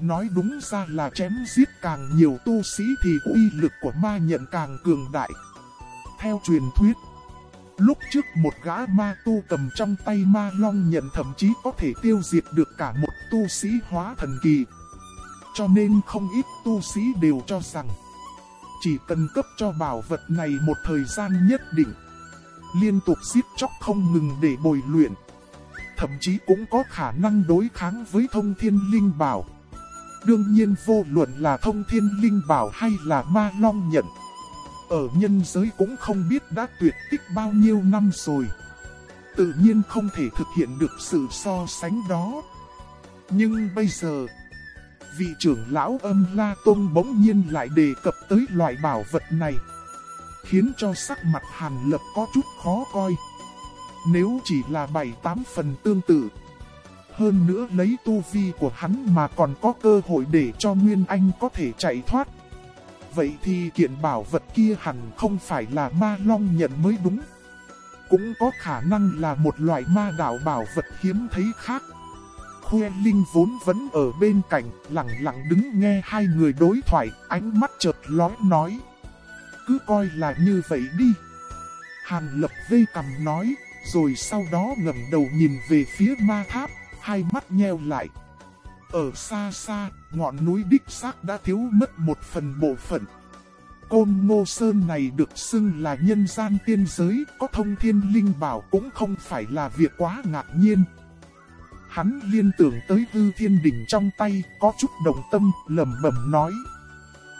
Nói đúng ra là chém giết càng nhiều tu sĩ thì uy lực của ma nhận càng cường đại. Theo truyền thuyết, lúc trước một gã ma tu cầm trong tay ma long nhận thậm chí có thể tiêu diệt được cả một tu sĩ hóa thần kỳ. Cho nên không ít tu sĩ đều cho rằng, chỉ cần cấp cho bảo vật này một thời gian nhất định, liên tục giết chóc không ngừng để bồi luyện. Thậm chí cũng có khả năng đối kháng với thông thiên linh bảo. Đương nhiên vô luận là thông thiên linh bảo hay là ma long nhận. Ở nhân giới cũng không biết đã tuyệt tích bao nhiêu năm rồi. Tự nhiên không thể thực hiện được sự so sánh đó. Nhưng bây giờ, vị trưởng lão âm La Tông bỗng nhiên lại đề cập tới loại bảo vật này khiến cho sắc mặt Hàn Lập có chút khó coi. Nếu chỉ là 7-8 phần tương tự, hơn nữa lấy tu vi của hắn mà còn có cơ hội để cho Nguyên Anh có thể chạy thoát. Vậy thì kiện bảo vật kia hẳn không phải là ma long nhận mới đúng. Cũng có khả năng là một loại ma đạo bảo vật hiếm thấy khác. Khuê Linh vốn vẫn ở bên cạnh, lặng lặng đứng nghe hai người đối thoại, ánh mắt chợt lóe nói cứ coi là như vậy đi. Hàn lập vây cầm nói, rồi sau đó ngẩng đầu nhìn về phía ma tháp, hai mắt nheo lại. Ở xa xa, ngọn núi đích xác đã thiếu mất một phần bộ phận. Côn Ngô Sơn này được xưng là nhân gian tiên giới, có thông thiên linh bảo cũng không phải là việc quá ngạc nhiên. Hắn liên tưởng tới hư thiên đỉnh trong tay, có chút đồng tâm, lầm bẩm nói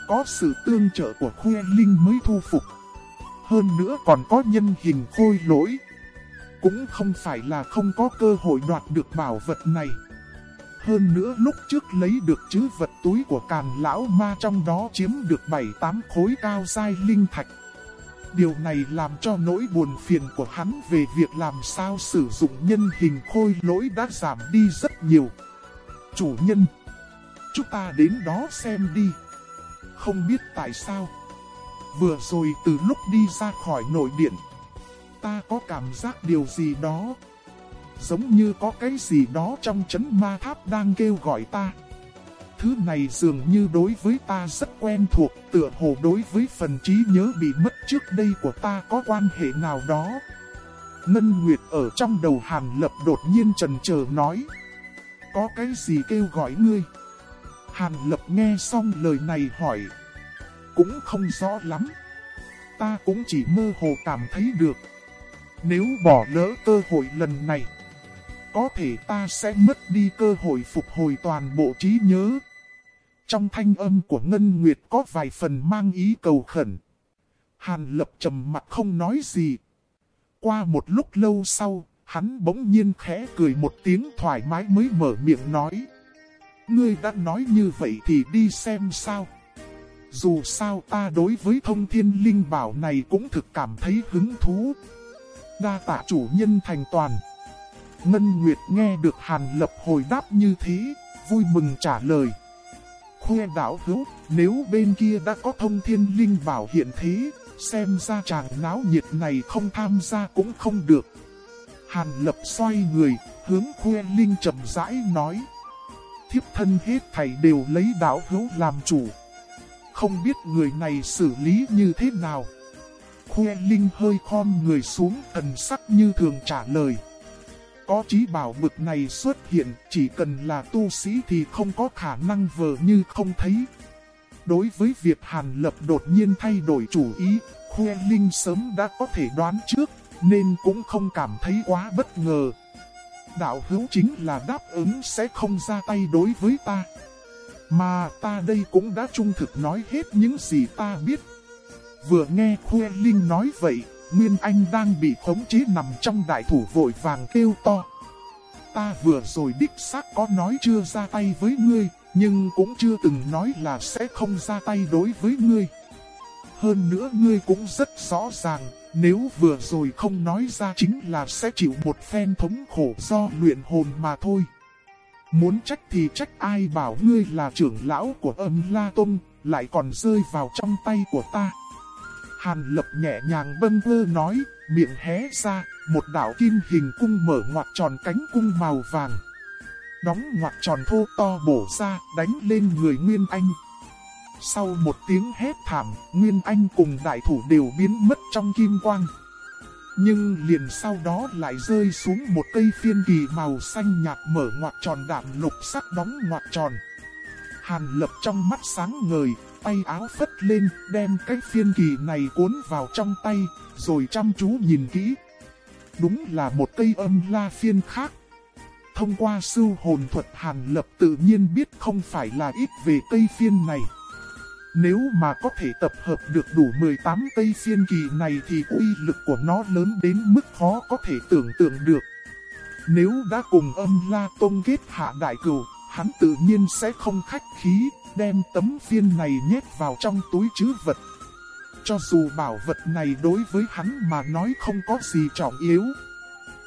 có sự tương trợ của khuê linh mới thu phục. Hơn nữa còn có nhân hình khôi lỗi. Cũng không phải là không có cơ hội đoạt được bảo vật này. Hơn nữa lúc trước lấy được chứ vật túi của càn lão ma trong đó chiếm được 7-8 khối cao dai linh thạch. Điều này làm cho nỗi buồn phiền của hắn về việc làm sao sử dụng nhân hình khôi lỗi đã giảm đi rất nhiều. Chủ nhân, chúng ta đến đó xem đi. Không biết tại sao. Vừa rồi từ lúc đi ra khỏi nội điện, ta có cảm giác điều gì đó. Giống như có cái gì đó trong chấn ma tháp đang kêu gọi ta. Thứ này dường như đối với ta rất quen thuộc, tựa hồ đối với phần trí nhớ bị mất trước đây của ta có quan hệ nào đó. Ngân Nguyệt ở trong đầu Hàn Lập đột nhiên trần chờ nói. Có cái gì kêu gọi ngươi? Hàn Lập nghe xong lời này hỏi. Cũng không rõ lắm. Ta cũng chỉ mơ hồ cảm thấy được. Nếu bỏ lỡ cơ hội lần này, có thể ta sẽ mất đi cơ hội phục hồi toàn bộ trí nhớ. Trong thanh âm của Ngân Nguyệt có vài phần mang ý cầu khẩn. Hàn Lập trầm mặt không nói gì. Qua một lúc lâu sau, hắn bỗng nhiên khẽ cười một tiếng thoải mái mới mở miệng nói. Ngươi đã nói như vậy thì đi xem sao. Dù sao ta đối với thông thiên linh bảo này cũng thực cảm thấy hứng thú. Đa tạ chủ nhân thành toàn. Ngân Nguyệt nghe được Hàn Lập hồi đáp như thế, vui mừng trả lời. Khuê đảo hữu, nếu bên kia đã có thông thiên linh bảo hiện thế, xem ra chàng náo nhiệt này không tham gia cũng không được. Hàn Lập xoay người, hướng Khuê Linh chậm rãi nói. thiếp thân hết thảy đều lấy đảo hữu làm chủ. Không biết người này xử lý như thế nào. Khuê Linh hơi khom người xuống thần sắc như thường trả lời. Có trí bảo bực này xuất hiện chỉ cần là tu sĩ thì không có khả năng vờ như không thấy. Đối với việc Hàn Lập đột nhiên thay đổi chủ ý, Khuê Linh sớm đã có thể đoán trước, nên cũng không cảm thấy quá bất ngờ. Đạo hữu chính là đáp ứng sẽ không ra tay đối với ta. Mà ta đây cũng đã trung thực nói hết những gì ta biết. Vừa nghe Khuê Linh nói vậy, Nguyên Anh đang bị khống chế nằm trong đại thủ vội vàng kêu to. Ta vừa rồi đích xác có nói chưa ra tay với ngươi, nhưng cũng chưa từng nói là sẽ không ra tay đối với ngươi. Hơn nữa ngươi cũng rất rõ ràng, nếu vừa rồi không nói ra chính là sẽ chịu một phen thống khổ do luyện hồn mà thôi. Muốn trách thì trách ai bảo ngươi là trưởng lão của âm La Tông, lại còn rơi vào trong tay của ta. Hàn lập nhẹ nhàng bâng vơ nói, miệng hé ra, một đạo kim hình cung mở ngoặt tròn cánh cung màu vàng. Đóng ngoặt tròn thô to bổ ra, đánh lên người Nguyên Anh. Sau một tiếng hét thảm, Nguyên Anh cùng đại thủ đều biến mất trong kim quang. Nhưng liền sau đó lại rơi xuống một cây phiên kỳ màu xanh nhạt mở ngoặt tròn đạm lục sắc đóng ngoặt tròn. Hàn lập trong mắt sáng ngời, tay áo phất lên, đem cái phiên kỳ này cuốn vào trong tay, rồi chăm chú nhìn kỹ. Đúng là một cây âm la phiên khác. Thông qua sư hồn thuật Hàn Lập tự nhiên biết không phải là ít về cây phiên này. Nếu mà có thể tập hợp được đủ 18 cây phiên kỳ này thì uy lực của nó lớn đến mức khó có thể tưởng tượng được. Nếu đã cùng âm la tông kết hạ đại cửu, hắn tự nhiên sẽ không khách khí, đem tấm phiên này nhét vào trong túi chứ vật. Cho dù bảo vật này đối với hắn mà nói không có gì trọng yếu,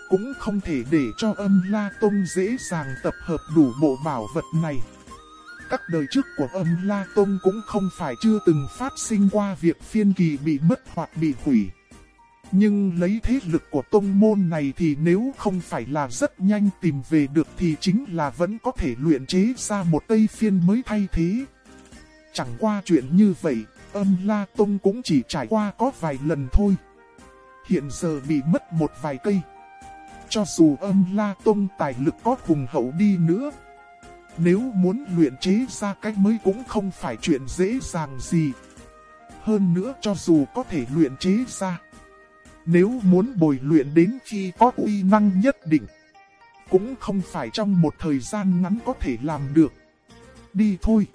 cũng không thể để cho âm La Tông dễ dàng tập hợp đủ bộ bảo vật này. Các đời trước của âm La Tông cũng không phải chưa từng phát sinh qua việc phiên kỳ bị mất hoặc bị hủy. Nhưng lấy thế lực của tông môn này thì nếu không phải là rất nhanh tìm về được thì chính là vẫn có thể luyện chế ra một tây phiên mới thay thế. Chẳng qua chuyện như vậy, âm La Tông cũng chỉ trải qua có vài lần thôi. Hiện giờ bị mất một vài cây. Cho dù âm La Tông tài lực có hùng hậu đi nữa, nếu muốn luyện chế ra cách mới cũng không phải chuyện dễ dàng gì. Hơn nữa cho dù có thể luyện chế ra, nếu muốn bồi luyện đến khi có uy năng nhất định, cũng không phải trong một thời gian ngắn có thể làm được. Đi thôi.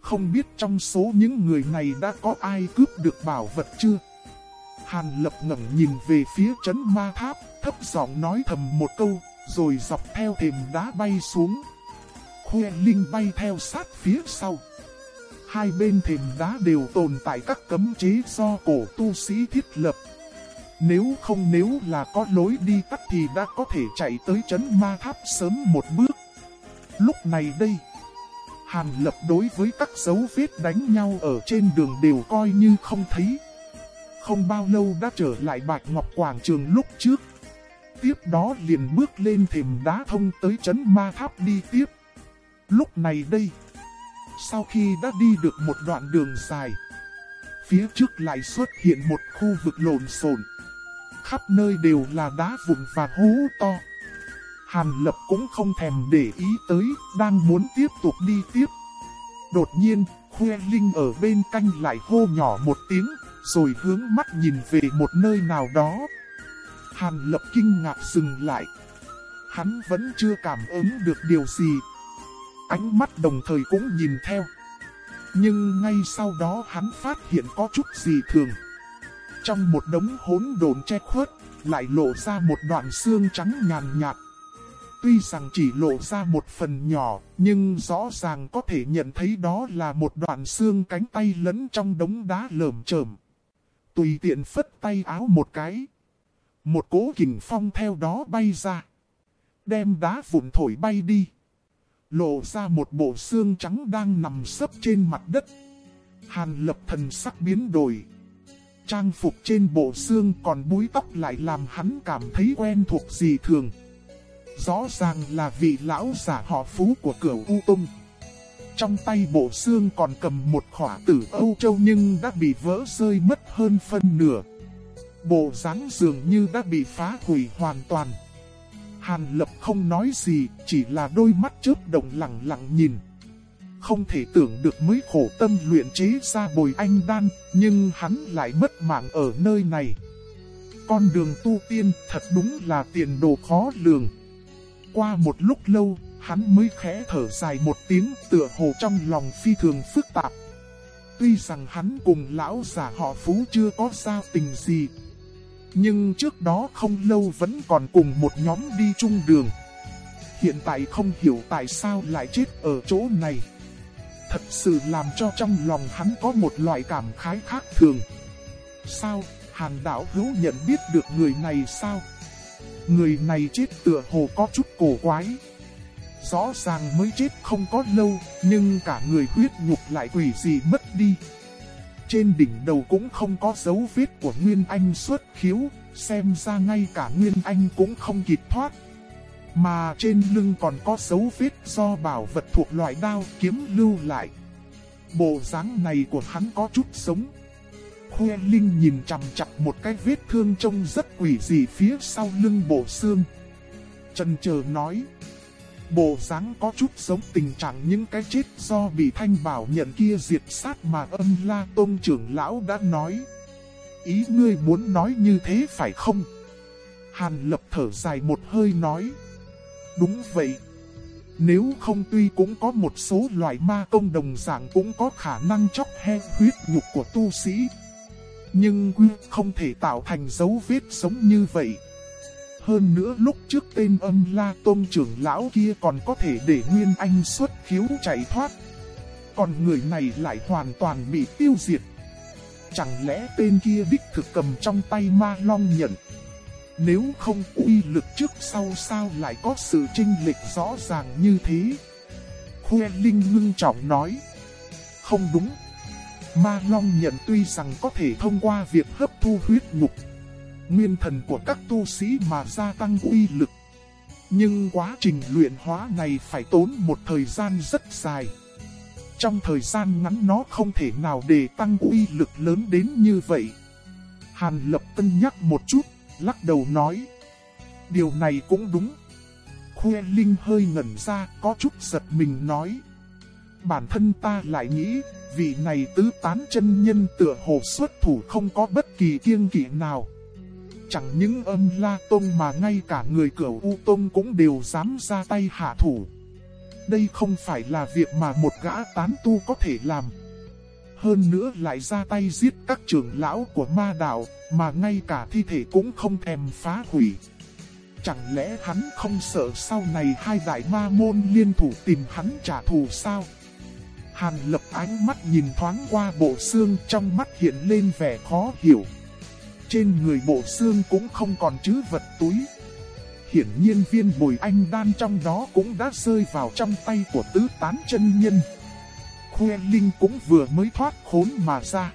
Không biết trong số những người này đã có ai cướp được bảo vật chưa? Hàn lập ngẩng nhìn về phía chấn ma tháp, thấp giọng nói thầm một câu, rồi dọc theo thềm đá bay xuống. Khuê Linh bay theo sát phía sau. Hai bên thềm đá đều tồn tại các cấm chế do cổ tu sĩ thiết lập. Nếu không nếu là có lối đi tắt thì đã có thể chạy tới chấn ma tháp sớm một bước. Lúc này đây, Hàn Lập đối với các dấu vết đánh nhau ở trên đường đều coi như không thấy. Không bao lâu đã trở lại Bạch Ngọc Quảng Trường lúc trước. Tiếp đó liền bước lên thềm đá thông tới chấn ma tháp đi tiếp. Lúc này đây, sau khi đã đi được một đoạn đường dài, phía trước lại xuất hiện một khu vực lộn xộn khắp nơi đều là đá vụn và hố to. Hàn Lập cũng không thèm để ý tới, đang muốn tiếp tục đi tiếp. Đột nhiên, Khuê Linh ở bên canh lại hô nhỏ một tiếng, rồi hướng mắt nhìn về một nơi nào đó. Hàn Lập kinh ngạc dừng lại. Hắn vẫn chưa cảm ứng được điều gì. Ánh mắt đồng thời cũng nhìn theo. Nhưng ngay sau đó hắn phát hiện có chút gì thường. Trong một đống hỗn độn che khuất, lại lộ ra một đoạn xương trắng nhàn nhạt. Tuy rằng chỉ lộ ra một phần nhỏ, nhưng rõ ràng có thể nhận thấy đó là một đoạn xương cánh tay lẫn trong đống đá lởm chởm. Tùy tiện phất tay áo một cái. Một cố kình phong theo đó bay ra. Đem đá vụn thổi bay đi. Lộ ra một bộ xương trắng đang nằm sấp trên mặt đất. Hàn lập thần sắc biến đổi. Trang phục trên bộ xương còn búi tóc lại làm hắn cảm thấy quen thuộc gì thường. rõ ràng là vị lão giả họ phú của cửa U Tung. Trong tay bộ xương còn cầm một khỏa tử Âu Châu nhưng đã bị vỡ rơi mất hơn phân nửa. Bộ dáng dường như đã bị phá hủy hoàn toàn. Hàn Lập không nói gì, chỉ là đôi mắt chớp động lặng lặng nhìn. Không thể tưởng được mới khổ tâm luyện chế ra bồi anh đan, nhưng hắn lại mất mạng ở nơi này. Con đường tu tiên thật đúng là tiền đồ khó lường. Qua một lúc lâu, hắn mới khẽ thở dài một tiếng tựa hồ trong lòng phi thường phức tạp. Tuy rằng hắn cùng lão giả họ Phú chưa có giao tình gì, nhưng trước đó không lâu vẫn còn cùng một nhóm đi chung đường. Hiện tại không hiểu tại sao lại chết ở chỗ này. Thật sự làm cho trong lòng hắn có một loại cảm khái khác thường. Sao, hàn đạo hữu nhận biết được người này sao? Người này chết tựa hồ có chút cổ quái. Rõ ràng mới chết không có lâu, nhưng cả người huyết nhục lại quỷ gì mất đi. Trên đỉnh đầu cũng không có dấu vết của Nguyên Anh xuất khiếu, xem ra ngay cả Nguyên Anh cũng không kịp thoát. Mà trên lưng còn có dấu vết do bảo vật thuộc loại đao kiếm lưu lại. Bộ dáng này của hắn có chút sống. Khuê Linh nhìn chằm chặt một cái vết thương trông rất quỷ dị phía sau lưng bộ xương. Trần chờ nói. Bộ dáng có chút giống tình trạng những cái chết do bị thanh bảo nhận kia diệt sát mà âm la tôn trưởng lão đã nói. Ý ngươi muốn nói như thế phải không? Hàn lập thở dài một hơi nói. Đúng vậy. Nếu không tuy cũng có một số loại ma công đồng dạng cũng có khả năng chóc he huyết nhục của tu sĩ. Nhưng quy không thể tạo thành dấu vết sống như vậy. Hơn nữa lúc trước tên âm la tôn trưởng lão kia còn có thể để Nguyên Anh xuất khiếu chạy thoát. Còn người này lại hoàn toàn bị tiêu diệt. Chẳng lẽ tên kia đích thực cầm trong tay ma long nhận? Nếu không uy lực trước sau sao lại có sự chênh lệch rõ ràng như thế? Khuê Linh ngưng trọng nói. Không đúng. Ma Long nhận tuy rằng có thể thông qua việc hấp thu huyết nhục, nguyên thần của các tu sĩ mà gia tăng uy lực. Nhưng quá trình luyện hóa này phải tốn một thời gian rất dài. Trong thời gian ngắn nó không thể nào để tăng uy lực lớn đến như vậy. Hàn lập cân nhắc một chút, lắc đầu nói. Điều này cũng đúng. Khuê Linh hơi ngẩn ra, có chút giật mình nói. Bản thân ta lại nghĩ, vị này tứ tán chân nhân tựa hồ xuất thủ không có bất kỳ kiêng kỵ nào. Chẳng những âm la tông mà ngay cả người cửa u tông cũng đều dám ra tay hạ thủ. Đây không phải là việc mà một gã tán tu có thể làm. Hơn nữa lại ra tay giết các trưởng lão của ma đạo, mà ngay cả thi thể cũng không thèm phá hủy. Chẳng lẽ hắn không sợ sau này hai đại ma môn liên thủ tìm hắn trả thù sao? Hàn lập ánh mắt nhìn thoáng qua bộ xương trong mắt hiện lên vẻ khó hiểu. Trên người bộ xương cũng không còn chứ vật túi. Hiển nhiên viên bồi anh đan trong đó cũng đã rơi vào trong tay của tứ tán chân nhân. Khuê Linh cũng vừa mới thoát khốn mà ra.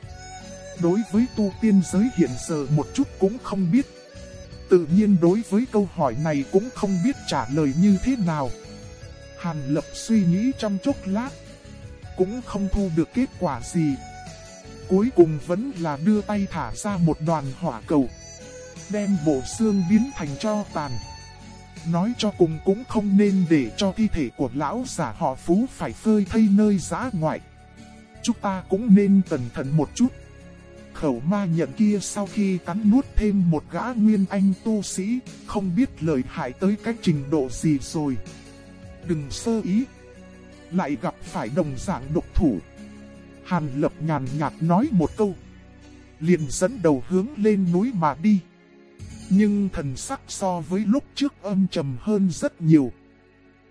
Đối với tu tiên giới hiện giờ một chút cũng không biết. Tự nhiên đối với câu hỏi này cũng không biết trả lời như thế nào. Hàn lập suy nghĩ trong chốc lát. Cũng không thu được kết quả gì. Cuối cùng vẫn là đưa tay thả ra một đoàn hỏa cầu. Đem bộ xương biến thành cho tàn. Nói cho cùng cũng không nên để cho thi thể của lão giả họ Phú phải phơi thây nơi giã ngoại. Chúng ta cũng nên cẩn thận một chút. Khẩu ma nhận kia sau khi cắn nuốt thêm một gã nguyên anh tu sĩ, không biết lời hại tới cách trình độ gì rồi. Đừng sơ ý. Lại gặp phải đồng dạng độc thủ. Hàn lập nhàn nhạt nói một câu. Liền dẫn đầu hướng lên núi mà đi. Nhưng thần sắc so với lúc trước âm trầm hơn rất nhiều.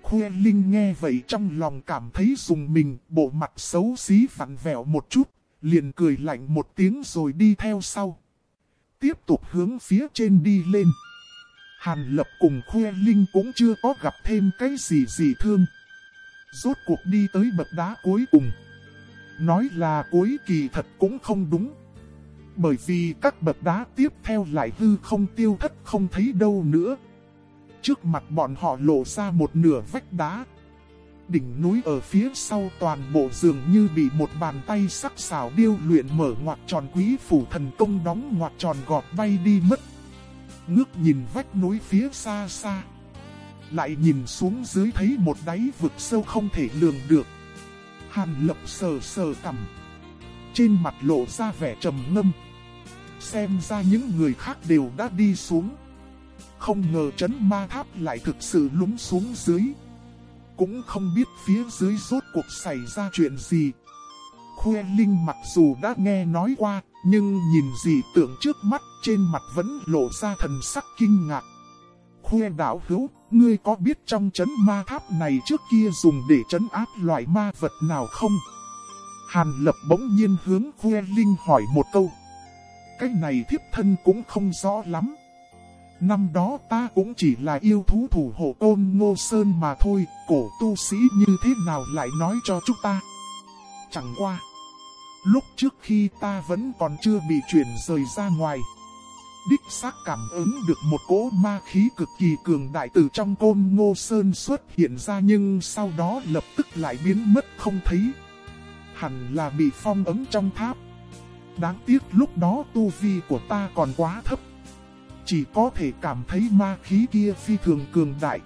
Khuê Linh nghe vậy trong lòng cảm thấy dùng mình, bộ mặt xấu xí vặn vẹo một chút, liền cười lạnh một tiếng rồi đi theo sau. Tiếp tục hướng phía trên đi lên. Hàn Lập cùng Khuê Linh cũng chưa có gặp thêm cái gì gì thương. Rốt cuộc đi tới bậc đá cuối cùng. Nói là cuối kỳ thật cũng không đúng. Bởi vì các bậc đá tiếp theo lại hư không tiêu thất không thấy đâu nữa. trước mặt bọn họ lộ ra một nửa vách đá. Đỉnh núi ở phía sau toàn bộ dường như bị một bàn tay sắc xảo điêu luyện mở ngoặt tròn quý phủ thần công đóng ngoặt tròn gọt bay đi mất. Ngước nhìn vách núi phía xa xa. Lại nhìn xuống dưới thấy một đáy vực sâu không thể lường được. Hàn lập sờ sờ cằm. Trên mặt lộ ra vẻ trầm ngâm. Xem ra những người khác đều đã đi xuống. Không ngờ chấn ma tháp lại thực sự lúng xuống dưới. Cũng không biết phía dưới rốt cuộc xảy ra chuyện gì. Khuê Linh mặc dù đã nghe nói qua, nhưng nhìn gì tưởng trước mắt trên mặt vẫn lộ ra thần sắc kinh ngạc. Khuê đạo hữu, ngươi có biết trong chấn ma tháp này trước kia dùng để chấn áp loại ma vật nào không? Hàn lập bỗng nhiên hướng Khuê Linh hỏi một câu. Cái này thiếp thân cũng không rõ lắm. Năm đó ta cũng chỉ là yêu thú thủ hộ ôn ngô sơn mà thôi, cổ tu sĩ như thế nào lại nói cho chúng ta. Chẳng qua. Lúc trước khi ta vẫn còn chưa bị chuyển rời ra ngoài. Đích xác cảm ứng được một cỗ ma khí cực kỳ cường đại từ trong côn ngô sơn xuất hiện ra nhưng sau đó lập tức lại biến mất không thấy. Hẳn là bị phong ấm trong tháp. Đáng tiếc lúc đó tu vi của ta còn quá thấp. Chỉ có thể cảm thấy ma khí kia phi thường cường đại.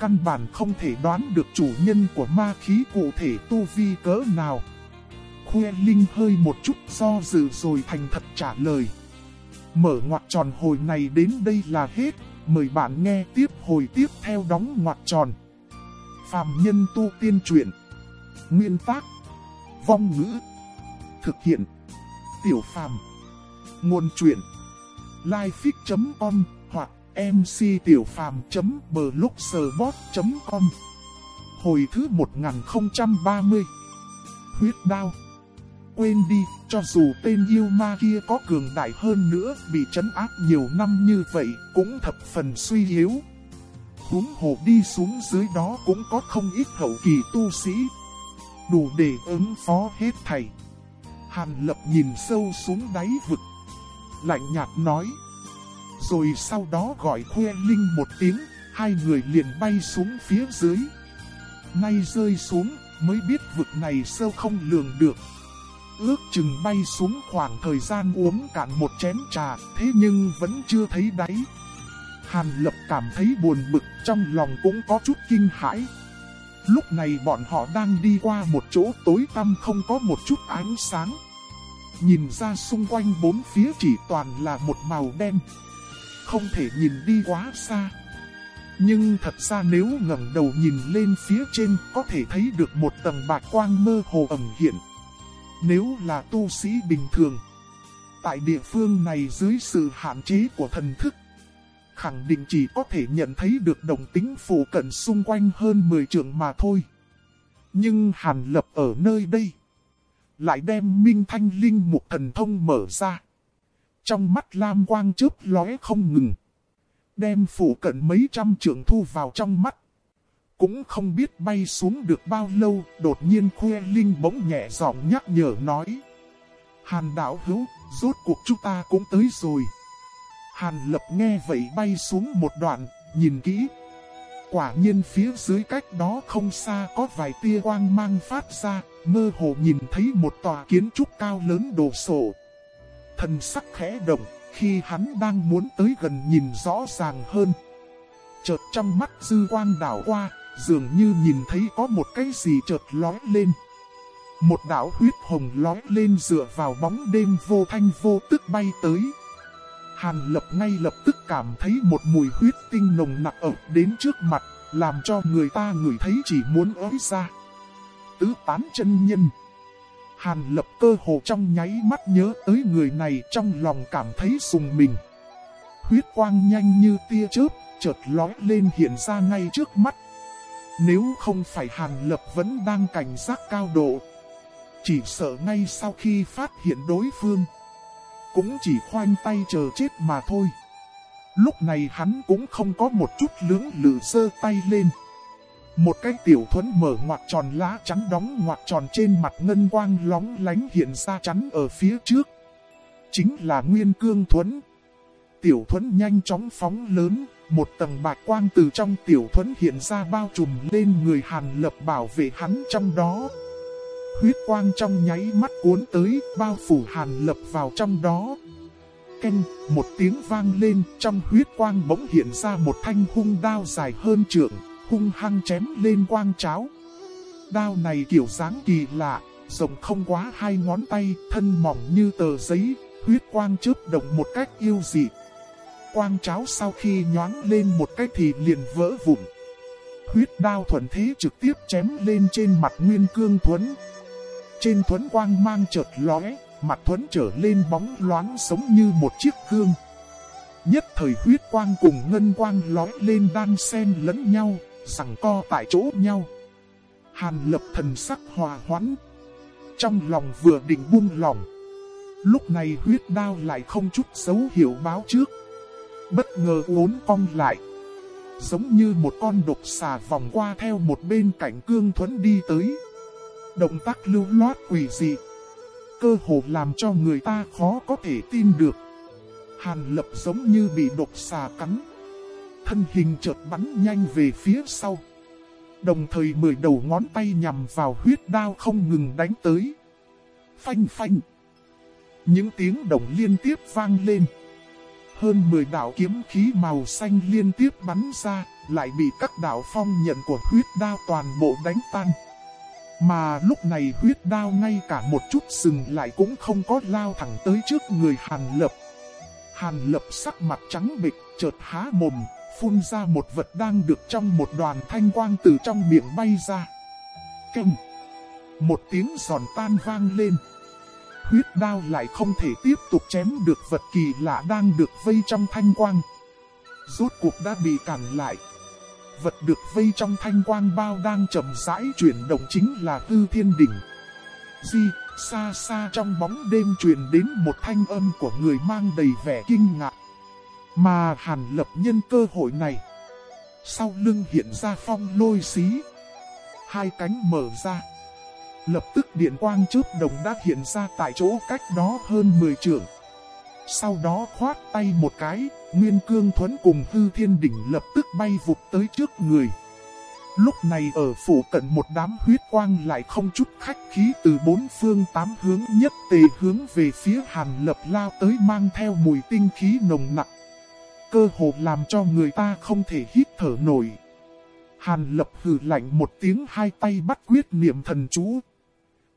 Căn bản không thể đoán được chủ nhân của ma khí cụ thể tu vi cỡ nào. Khuê Linh hơi một chút do dự rồi thành thật trả lời. Mở ngoặt tròn hồi này đến đây là hết, mời bạn nghe tiếp hồi tiếp theo đóng ngoặt tròn. Phạm nhân tu tiên truyện. Nguyên tác. Vong ngữ. Thực hiện. Tiểu phàm. Nguồn truyện. Lifefix.com hoặc mctiểupham.blogspot.com Hồi thứ 1030 Huyết đao Quên đi, cho dù tên yêu ma kia có cường đại hơn nữa bị trấn áp nhiều năm như vậy cũng thập phần suy yếu. Húng hồ đi xuống dưới đó cũng có không ít hậu kỳ tu sĩ. Đủ để ứng phó hết thầy. Hàn lập nhìn sâu xuống đáy vực. Lạnh nhạt nói. Rồi sau đó gọi khuê linh một tiếng, hai người liền bay xuống phía dưới. Nay rơi xuống, mới biết vực này sâu không lường được. Ước chừng bay xuống khoảng thời gian uống cạn một chén trà, thế nhưng vẫn chưa thấy đáy. Hàn lập cảm thấy buồn bực, trong lòng cũng có chút kinh hãi. Lúc này bọn họ đang đi qua một chỗ tối tăm không có một chút ánh sáng. Nhìn ra xung quanh bốn phía chỉ toàn là một màu đen. Không thể nhìn đi quá xa. Nhưng thật ra nếu ngẩng đầu nhìn lên phía trên có thể thấy được một tầng bạc quang mơ hồ ẩn hiện. Nếu là tu sĩ bình thường, tại địa phương này dưới sự hạn chế của thần thức, khẳng định chỉ có thể nhận thấy được đồng tính phụ cận xung quanh hơn 10 trường mà thôi. Nhưng Hàn Lập ở nơi đây, lại đem Minh Thanh Linh một Thần Thông mở ra. Trong mắt Lam Quang chớp lóe không ngừng. Đem phụ cận mấy trăm trường thu vào trong mắt. Cũng không biết bay xuống được bao lâu, đột nhiên Khuê Linh bỗng nhẹ giọng nhắc nhở nói. Hàn đảo hữu, rốt cuộc chúng ta cũng tới rồi. Hàn lập nghe vậy bay xuống một đoạn, nhìn kỹ. Quả nhiên phía dưới cách đó không xa có vài tia quang mang phát ra, mơ hồ nhìn thấy một tòa kiến trúc cao lớn đồ sổ. Thần sắc khẽ động, khi hắn đang muốn tới gần nhìn rõ ràng hơn. Chợt trong mắt dư quang đảo qua, dường như nhìn thấy có một cái gì chợt lói lên. Một đảo huyết hồng lói lên dựa vào bóng đêm vô thanh vô tức bay tới. Hàn lập ngay lập tức cảm thấy một mùi huyết tinh nồng nặc ở đến trước mặt, làm cho người ta ngửi thấy chỉ muốn ới ra. Tứ tán chân nhân. Hàn lập cơ hồ trong nháy mắt nhớ tới người này trong lòng cảm thấy sùng mình. Huyết quang nhanh như tia chớp, chợt lói lên hiện ra ngay trước mắt. Nếu không phải Hàn Lập vẫn đang cảnh giác cao độ, chỉ sợ ngay sau khi phát hiện đối phương, cũng chỉ khoanh tay chờ chết mà thôi. Lúc này hắn cũng không có một chút lưỡng lự sơ tay lên. Một cái tiểu thuẫn mở ngoặt tròn lá trắng đóng ngoặt tròn trên mặt ngân quang lóng lánh hiện ra chắn ở phía trước. Chính là Nguyên Cương Thuẫn. Tiểu thuẫn nhanh chóng phóng lớn, một tầng bạc quang từ trong tiểu thuẫn hiện ra bao trùm lên người Hàn Lập bảo vệ hắn trong đó. Huyết quang trong nháy mắt cuốn tới, bao phủ Hàn Lập vào trong đó. Canh, một tiếng vang lên, trong huyết quang bỗng hiện ra một thanh hung đao dài hơn trượng, hung hăng chém lên quang cháo. Đao này kiểu dáng kỳ lạ, rộng không quá hai ngón tay, thân mỏng như tờ giấy, huyết quang chớp động một cách yêu dị. Quang cháo sau khi nhoáng lên một cách thì liền vỡ vụn. Huyết đao thuần thế trực tiếp chém lên trên mặt nguyên cương thuấn. Trên thuẫn quang mang chợt lóe, mặt thuẫn trở lên bóng loáng sống như một chiếc gương. Nhất thời huyết quang cùng ngân quang lóe lên đan xen lẫn nhau, sẵn co tại chỗ nhau. Hàn lập thần sắc hòa hoãn. Trong lòng vừa định buông lòng. Lúc này huyết đao lại không chút dấu hiệu báo trước. Bất ngờ uốn cong lại. Giống như một con độc xà vòng qua theo một bên cạnh cương thuẫn đi tới. Động tác lưu loát quỷ dị. Cơ hồ làm cho người ta khó có thể tin được. Hàn lập giống như bị độc xà cắn. Thân hình chợt bắn nhanh về phía sau. Đồng thời mười đầu ngón tay nhằm vào huyết đao không ngừng đánh tới. Phanh phanh. Những tiếng động liên tiếp vang lên. Hơn 10 đạo kiếm khí màu xanh liên tiếp bắn ra, lại bị các đạo phong nhận của huyết đao toàn bộ đánh tan. Mà lúc này huyết đao ngay cả một chút sừng lại cũng không có lao thẳng tới trước người Hàn Lập. Hàn Lập sắc mặt trắng bịch, chợt há mồm, phun ra một vật đang được trong một đoàn thanh quang từ trong miệng bay ra. Kinh! Một tiếng giòn tan vang lên. Huyết đao lại không thể tiếp tục chém được vật kỳ lạ đang được vây trong thanh quang. Rốt cuộc đã bị cản lại. Vật được vây trong thanh quang bao đang chậm rãi chuyển động chính là tư thiên đỉnh. Di, xa xa trong bóng đêm truyền đến một thanh âm của người mang đầy vẻ kinh ngạc. Mà hàn lập nhân cơ hội này. Sau lưng hiện ra phong lôi xí. Hai cánh mở ra. Lập tức điện quang chớp đồng đã hiện ra tại chỗ cách đó hơn 10 trượng. Sau đó khoát tay một cái, Nguyên Cương Thuấn cùng Hư Thiên Đỉnh lập tức bay vụt tới trước người. Lúc này ở phủ cận một đám huyết quang lại không chút khách khí từ bốn phương tám hướng nhất tề hướng về phía Hàn Lập lao tới mang theo mùi tinh khí nồng nặng cơ hồ làm cho người ta không thể hít thở nổi. Hàn lập hừ lạnh một tiếng hai tay bắt quyết niệm thần chú.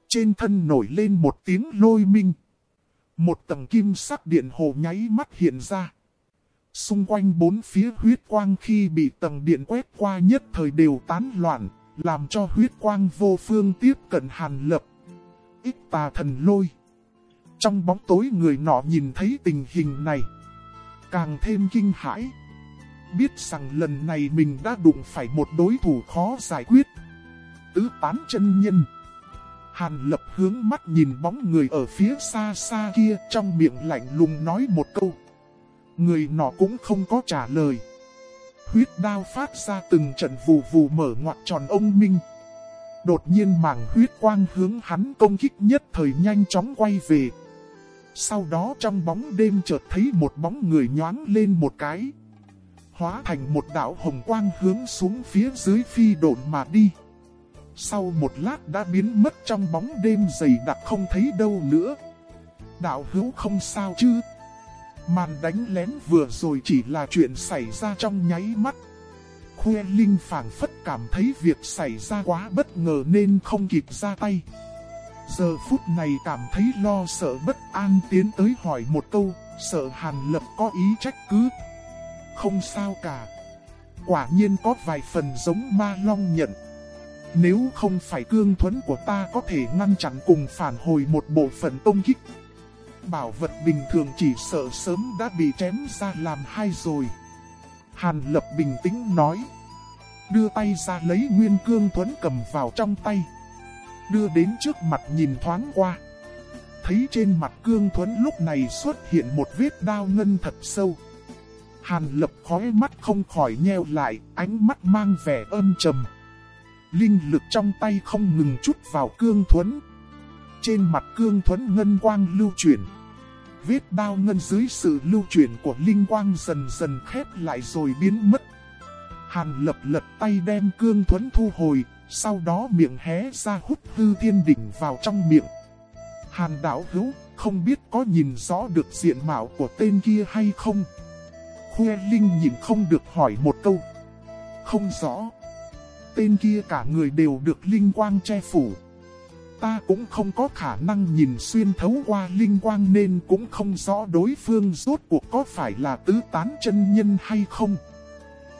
Trên thân nổi lên một tiếng lôi minh. Một tầng kim sắc điện hồ nháy mắt hiện ra. Xung quanh bốn phía huyết quang khi bị tầng điện quét qua nhất thời đều tán loạn, làm cho huyết quang vô phương tiếp cận hàn lập. Ít tà thần lôi. Trong bóng tối người nọ nhìn thấy tình hình này càng thêm kinh hãi. Biết rằng lần này mình đã đụng phải một đối thủ khó giải quyết. Tứ tán chân nhân. Hàn lập hướng mắt nhìn bóng người ở phía xa xa kia trong miệng lạnh lùng nói một câu. Người nọ cũng không có trả lời. Huyết đao phát ra từng trận vù vù mở ngoặt tròn ông Minh. Đột nhiên mảng huyết quang hướng hắn công kích nhất thời nhanh chóng quay về. Sau đó trong bóng đêm chợt thấy một bóng người nhoáng lên một cái. Hóa thành một đạo hồng quang hướng xuống phía dưới phi độn mà đi. Sau một lát đã biến mất trong bóng đêm dày đặc không thấy đâu nữa. Đạo hữu không sao chứ. Màn đánh lén vừa rồi chỉ là chuyện xảy ra trong nháy mắt. Khuê Linh phảng phất cảm thấy việc xảy ra quá bất ngờ nên không kịp ra tay. Giờ phút này cảm thấy lo sợ bất an tiến tới hỏi một câu, sợ Hàn Lập có ý trách cứ. Không sao cả. Quả nhiên có vài phần giống ma long nhận. Nếu không phải cương thuẫn của ta có thể ngăn chặn cùng phản hồi một bộ phận công kích. Bảo vật bình thường chỉ sợ sớm đã bị chém ra làm hai rồi. Hàn Lập bình tĩnh nói. Đưa tay ra lấy nguyên cương thuẫn cầm vào trong tay đưa đến trước mặt nhìn thoáng qua. Thấy trên mặt cương thuẫn lúc này xuất hiện một vết đao ngân thật sâu. Hàn lập khói mắt không khỏi nheo lại, ánh mắt mang vẻ âm trầm. Linh lực trong tay không ngừng chút vào cương thuẫn. Trên mặt cương thuẫn ngân quang lưu chuyển. Vết đao ngân dưới sự lưu chuyển của linh quang dần dần khép lại rồi biến mất. Hàn lập lật tay đem cương thuẫn thu hồi, sau đó miệng hé ra hút hư thiên đỉnh vào trong miệng. Hàn đảo hữu, không biết có nhìn rõ được diện mạo của tên kia hay không? Khuê Linh nhìn không được hỏi một câu. Không rõ. Tên kia cả người đều được linh quang che phủ. Ta cũng không có khả năng nhìn xuyên thấu qua linh quang nên cũng không rõ đối phương rốt cuộc có phải là tứ tán chân nhân hay không.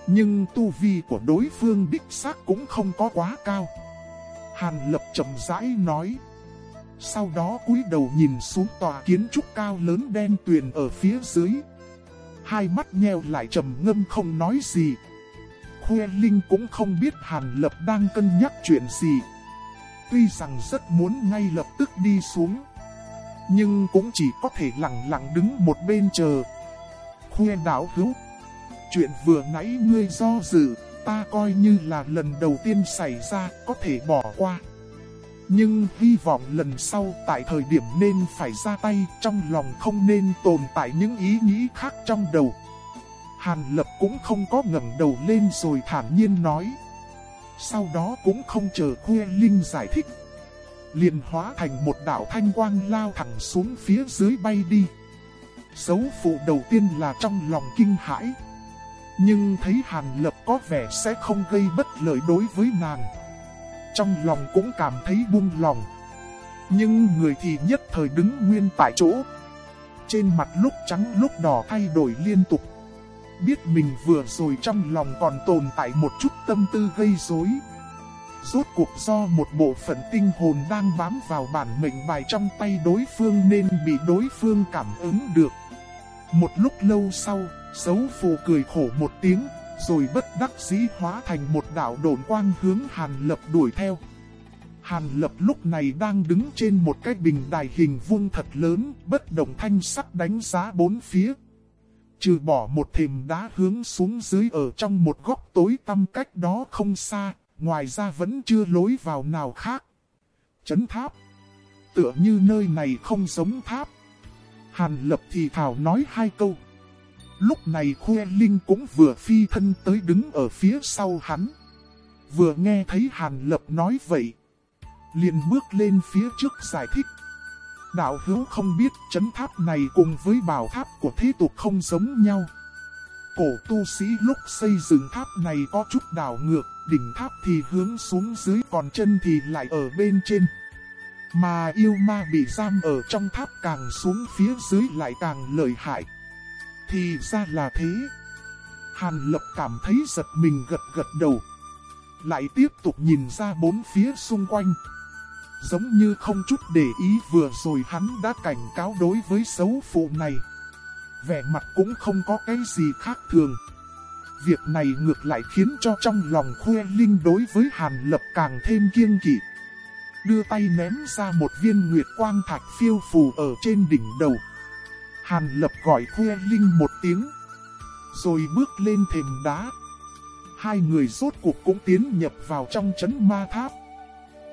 Nhưng tu vi của đối phương đích xác cũng không có quá cao. Hàn lập chậm rãi nói. Sau đó cúi đầu nhìn xuống tòa kiến trúc cao lớn đen tuyền ở phía dưới. Hai mắt nheo lại trầm ngâm không nói gì. Khuê Linh cũng không biết Hàn Lập đang cân nhắc chuyện gì. Tuy rằng rất muốn ngay lập tức đi xuống. Nhưng cũng chỉ có thể lặng lặng đứng một bên chờ. Khuê đảo hữu. Chuyện vừa nãy ngươi do dự, ta coi như là lần đầu tiên xảy ra, có thể bỏ qua. Nhưng hy vọng lần sau tại thời điểm nên phải ra tay trong lòng không nên tồn tại những ý nghĩ khác trong đầu. Hàn Lập cũng không có ngẩng đầu lên rồi thản nhiên nói. Sau đó cũng không chờ Khuê Linh giải thích. liền hóa thành một đạo thanh quang lao thẳng xuống phía dưới bay đi. xấu phụ đầu tiên là trong lòng kinh hãi. Nhưng thấy Hàn Lập có vẻ sẽ không gây bất lợi đối với nàng. Trong lòng cũng cảm thấy buông lòng. Nhưng người thì nhất thời đứng nguyên tại chỗ. Trên mặt lúc trắng lúc đỏ thay đổi liên tục. Biết mình vừa rồi trong lòng còn tồn tại một chút tâm tư gây rối. Rốt cuộc do một bộ phận tinh hồn đang bám vào bản mệnh bài trong tay đối phương nên bị đối phương cảm ứng được. Một lúc lâu sau, xấu phù cười khổ một tiếng, rồi bất đắc dĩ hóa thành một đạo đồn quang hướng Hàn Lập đuổi theo. Hàn Lập lúc này đang đứng trên một cái bình đài hình vuông thật lớn, bất động thanh sắc đánh giá bốn phía. Trừ bỏ một thềm đá hướng xuống dưới ở trong một góc tối tăm cách đó không xa, ngoài ra vẫn chưa lối vào nào khác. Chấn tháp. Tựa như nơi này không giống tháp. Hàn Lập thì thảo nói hai câu. Lúc này Khuê Linh cũng vừa phi thân tới đứng ở phía sau hắn. Vừa nghe thấy Hàn Lập nói vậy. liền bước lên phía trước giải thích. Đạo hữu không biết chấn tháp này cùng với bảo tháp của thế tục không giống nhau. Cổ tu sĩ lúc xây dựng tháp này có chút đảo ngược, đỉnh tháp thì hướng xuống dưới còn chân thì lại ở bên trên. Mà yêu ma bị giam ở trong tháp càng xuống phía dưới lại càng lợi hại. Thì ra là thế. Hàn lập cảm thấy giật mình gật gật đầu. Lại tiếp tục nhìn ra bốn phía xung quanh. Giống như không chút để ý vừa rồi hắn đã cảnh cáo đối với xấu phụ này. Vẻ mặt cũng không có cái gì khác thường. Việc này ngược lại khiến cho trong lòng khuê linh đối với Hàn Lập càng thêm kiêng kỵ. Đưa tay ném ra một viên nguyệt quang thạch phiêu phù ở trên đỉnh đầu. Hàn lập gọi khuê linh một tiếng. Rồi bước lên thềm đá. Hai người rốt cuộc cũng tiến nhập vào trong chấn ma tháp.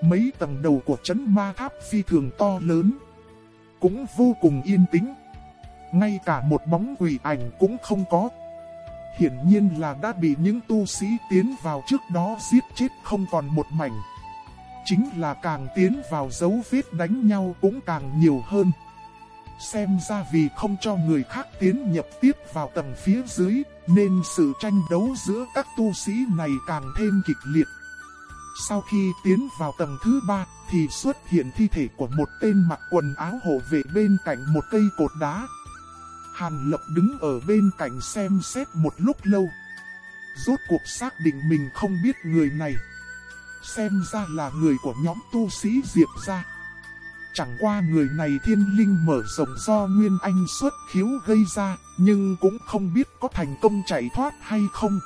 Mấy tầng đầu của chấn ma tháp phi thường to lớn. Cũng vô cùng yên tĩnh. Ngay cả một bóng quỷ ảnh cũng không có. Hiển nhiên là đã bị những tu sĩ tiến vào trước đó giết chết không còn một mảnh. Chính là càng tiến vào dấu vết đánh nhau cũng càng nhiều hơn. Xem ra vì không cho người khác tiến nhập tiếp vào tầng phía dưới, nên sự tranh đấu giữa các tu sĩ này càng thêm kịch liệt. Sau khi tiến vào tầng thứ ba, thì xuất hiện thi thể của một tên mặc quần áo hộ vệ bên cạnh một cây cột đá. Hàn Lập đứng ở bên cạnh xem xét một lúc lâu. Rốt cuộc xác định mình không biết người này. Xem ra là người của nhóm tu sĩ Diệp gia. Chẳng qua người này thiên linh mở rộng do Nguyên Anh xuất khiếu gây ra, nhưng cũng không biết có thành công chạy thoát hay không.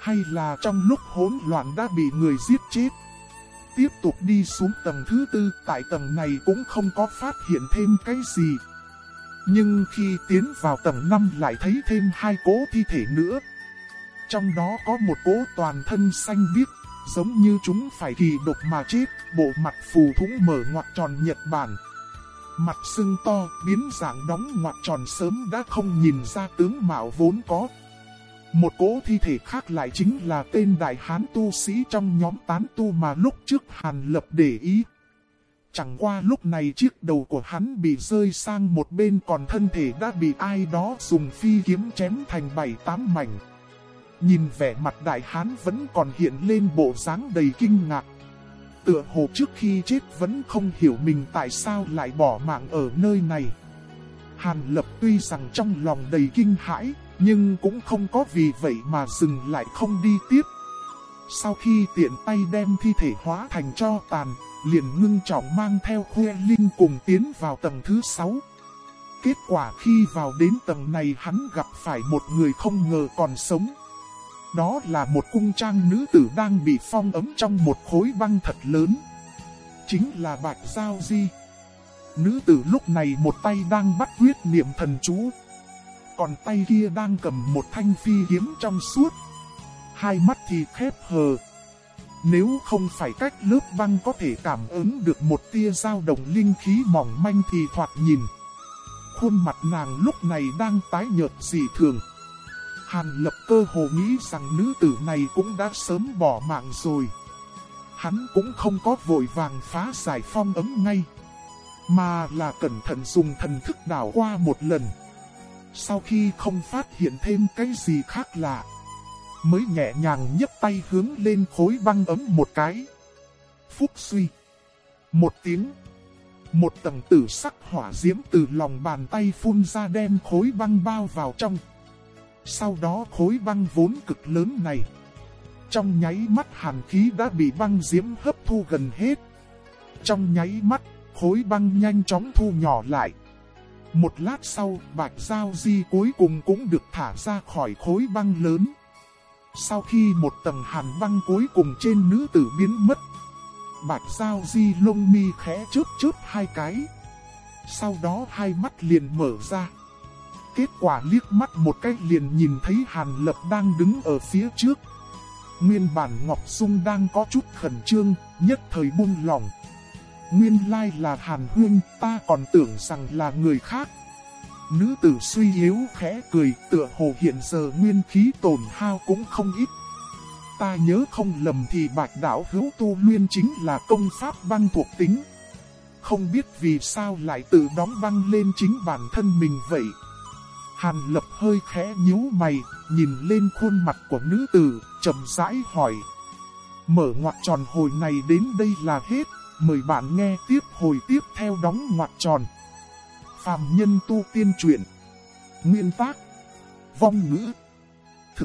Hay là trong lúc hỗn loạn đã bị người giết chết. Tiếp tục đi xuống tầng thứ tư, tại tầng này cũng không có phát hiện thêm cái gì. Nhưng khi tiến vào tầng 5 lại thấy thêm hai cố thi thể nữa. Trong đó có một cố toàn thân xanh biếc giống như chúng phải kỳ độc mà chết, bộ mặt phù thúng mở ngoặt tròn Nhật Bản. Mặt sưng to, biến dạng đóng ngoặt tròn sớm đã không nhìn ra tướng mạo vốn có. Một cỗ thi thể khác lại chính là tên đại hán tu sĩ trong nhóm tán tu mà lúc trước Hàn Lập để ý. Chẳng qua lúc này chiếc đầu của hắn bị rơi sang một bên còn thân thể đã bị ai đó dùng phi kiếm chém thành bảy tám mảnh. Nhìn vẻ mặt đại hán vẫn còn hiện lên bộ dáng đầy kinh ngạc. Tựa hồ trước khi chết vẫn không hiểu mình tại sao lại bỏ mạng ở nơi này. Hàn lập tuy rằng trong lòng đầy kinh hãi, nhưng cũng không có vì vậy mà dừng lại không đi tiếp. Sau khi tiện tay đem thi thể hóa thành cho tàn, liền ngưng trọng mang theo khuê linh cùng tiến vào tầng thứ 6. Kết quả khi vào đến tầng này hắn gặp phải một người không ngờ còn sống. Đó là một cung trang nữ tử đang bị phong ấm trong một khối băng thật lớn. Chính là Bạch Giao Di. Nữ tử lúc này một tay đang bắt quyết niệm thần chú. Còn tay kia đang cầm một thanh phi kiếm trong suốt. Hai mắt thì khép hờ. Nếu không phải cách lớp băng có thể cảm ứng được một tia dao động linh khí mỏng manh thì thoạt nhìn. Khuôn mặt nàng lúc này đang tái nhợt dị thường. Hàn lập cơ hồ nghĩ rằng nữ tử này cũng đã sớm bỏ mạng rồi. Hắn cũng không có vội vàng phá giải phong ấm ngay. Mà là cẩn thận dùng thần thức đảo qua một lần. Sau khi không phát hiện thêm cái gì khác lạ. Mới nhẹ nhàng nhấc tay hướng lên khối băng ấm một cái. Phúc suy. Một tiếng. Một tầng tử sắc hỏa diễm từ lòng bàn tay phun ra đem khối băng bao vào trong. Sau đó khối băng vốn cực lớn này. Trong nháy mắt hàn khí đã bị băng diễm hấp thu gần hết. Trong nháy mắt, khối băng nhanh chóng thu nhỏ lại. Một lát sau, bạch giao di cuối cùng cũng được thả ra khỏi khối băng lớn. Sau khi một tầng hàn băng cuối cùng trên nữ tử biến mất, bạch giao di lông mi khẽ chớp chớp hai cái. Sau đó hai mắt liền mở ra. Kết quả liếc mắt một cái liền nhìn thấy Hàn Lập đang đứng ở phía trước. Nguyên bản Ngọc Dung đang có chút khẩn trương, nhất thời buông lòng. Nguyên lai là Hàn Hương, ta còn tưởng rằng là người khác. Nữ tử suy yếu khẽ cười, tựa hồ hiện giờ nguyên khí tổn hao cũng không ít. Ta nhớ không lầm thì bạch đảo hữu tu luyện chính là công pháp băng thuộc tính. Không biết vì sao lại tự đóng băng lên chính bản thân mình vậy. Hàn lập hơi khẽ nhíu mày, nhìn lên khuôn mặt của nữ tử, chậm rãi hỏi. Mở ngoặt tròn hồi này đến đây là hết, mời bạn nghe tiếp hồi tiếp theo đóng ngoặc tròn. Phạm nhân tu tiên truyện. Nguyên tác. Vong ngữ.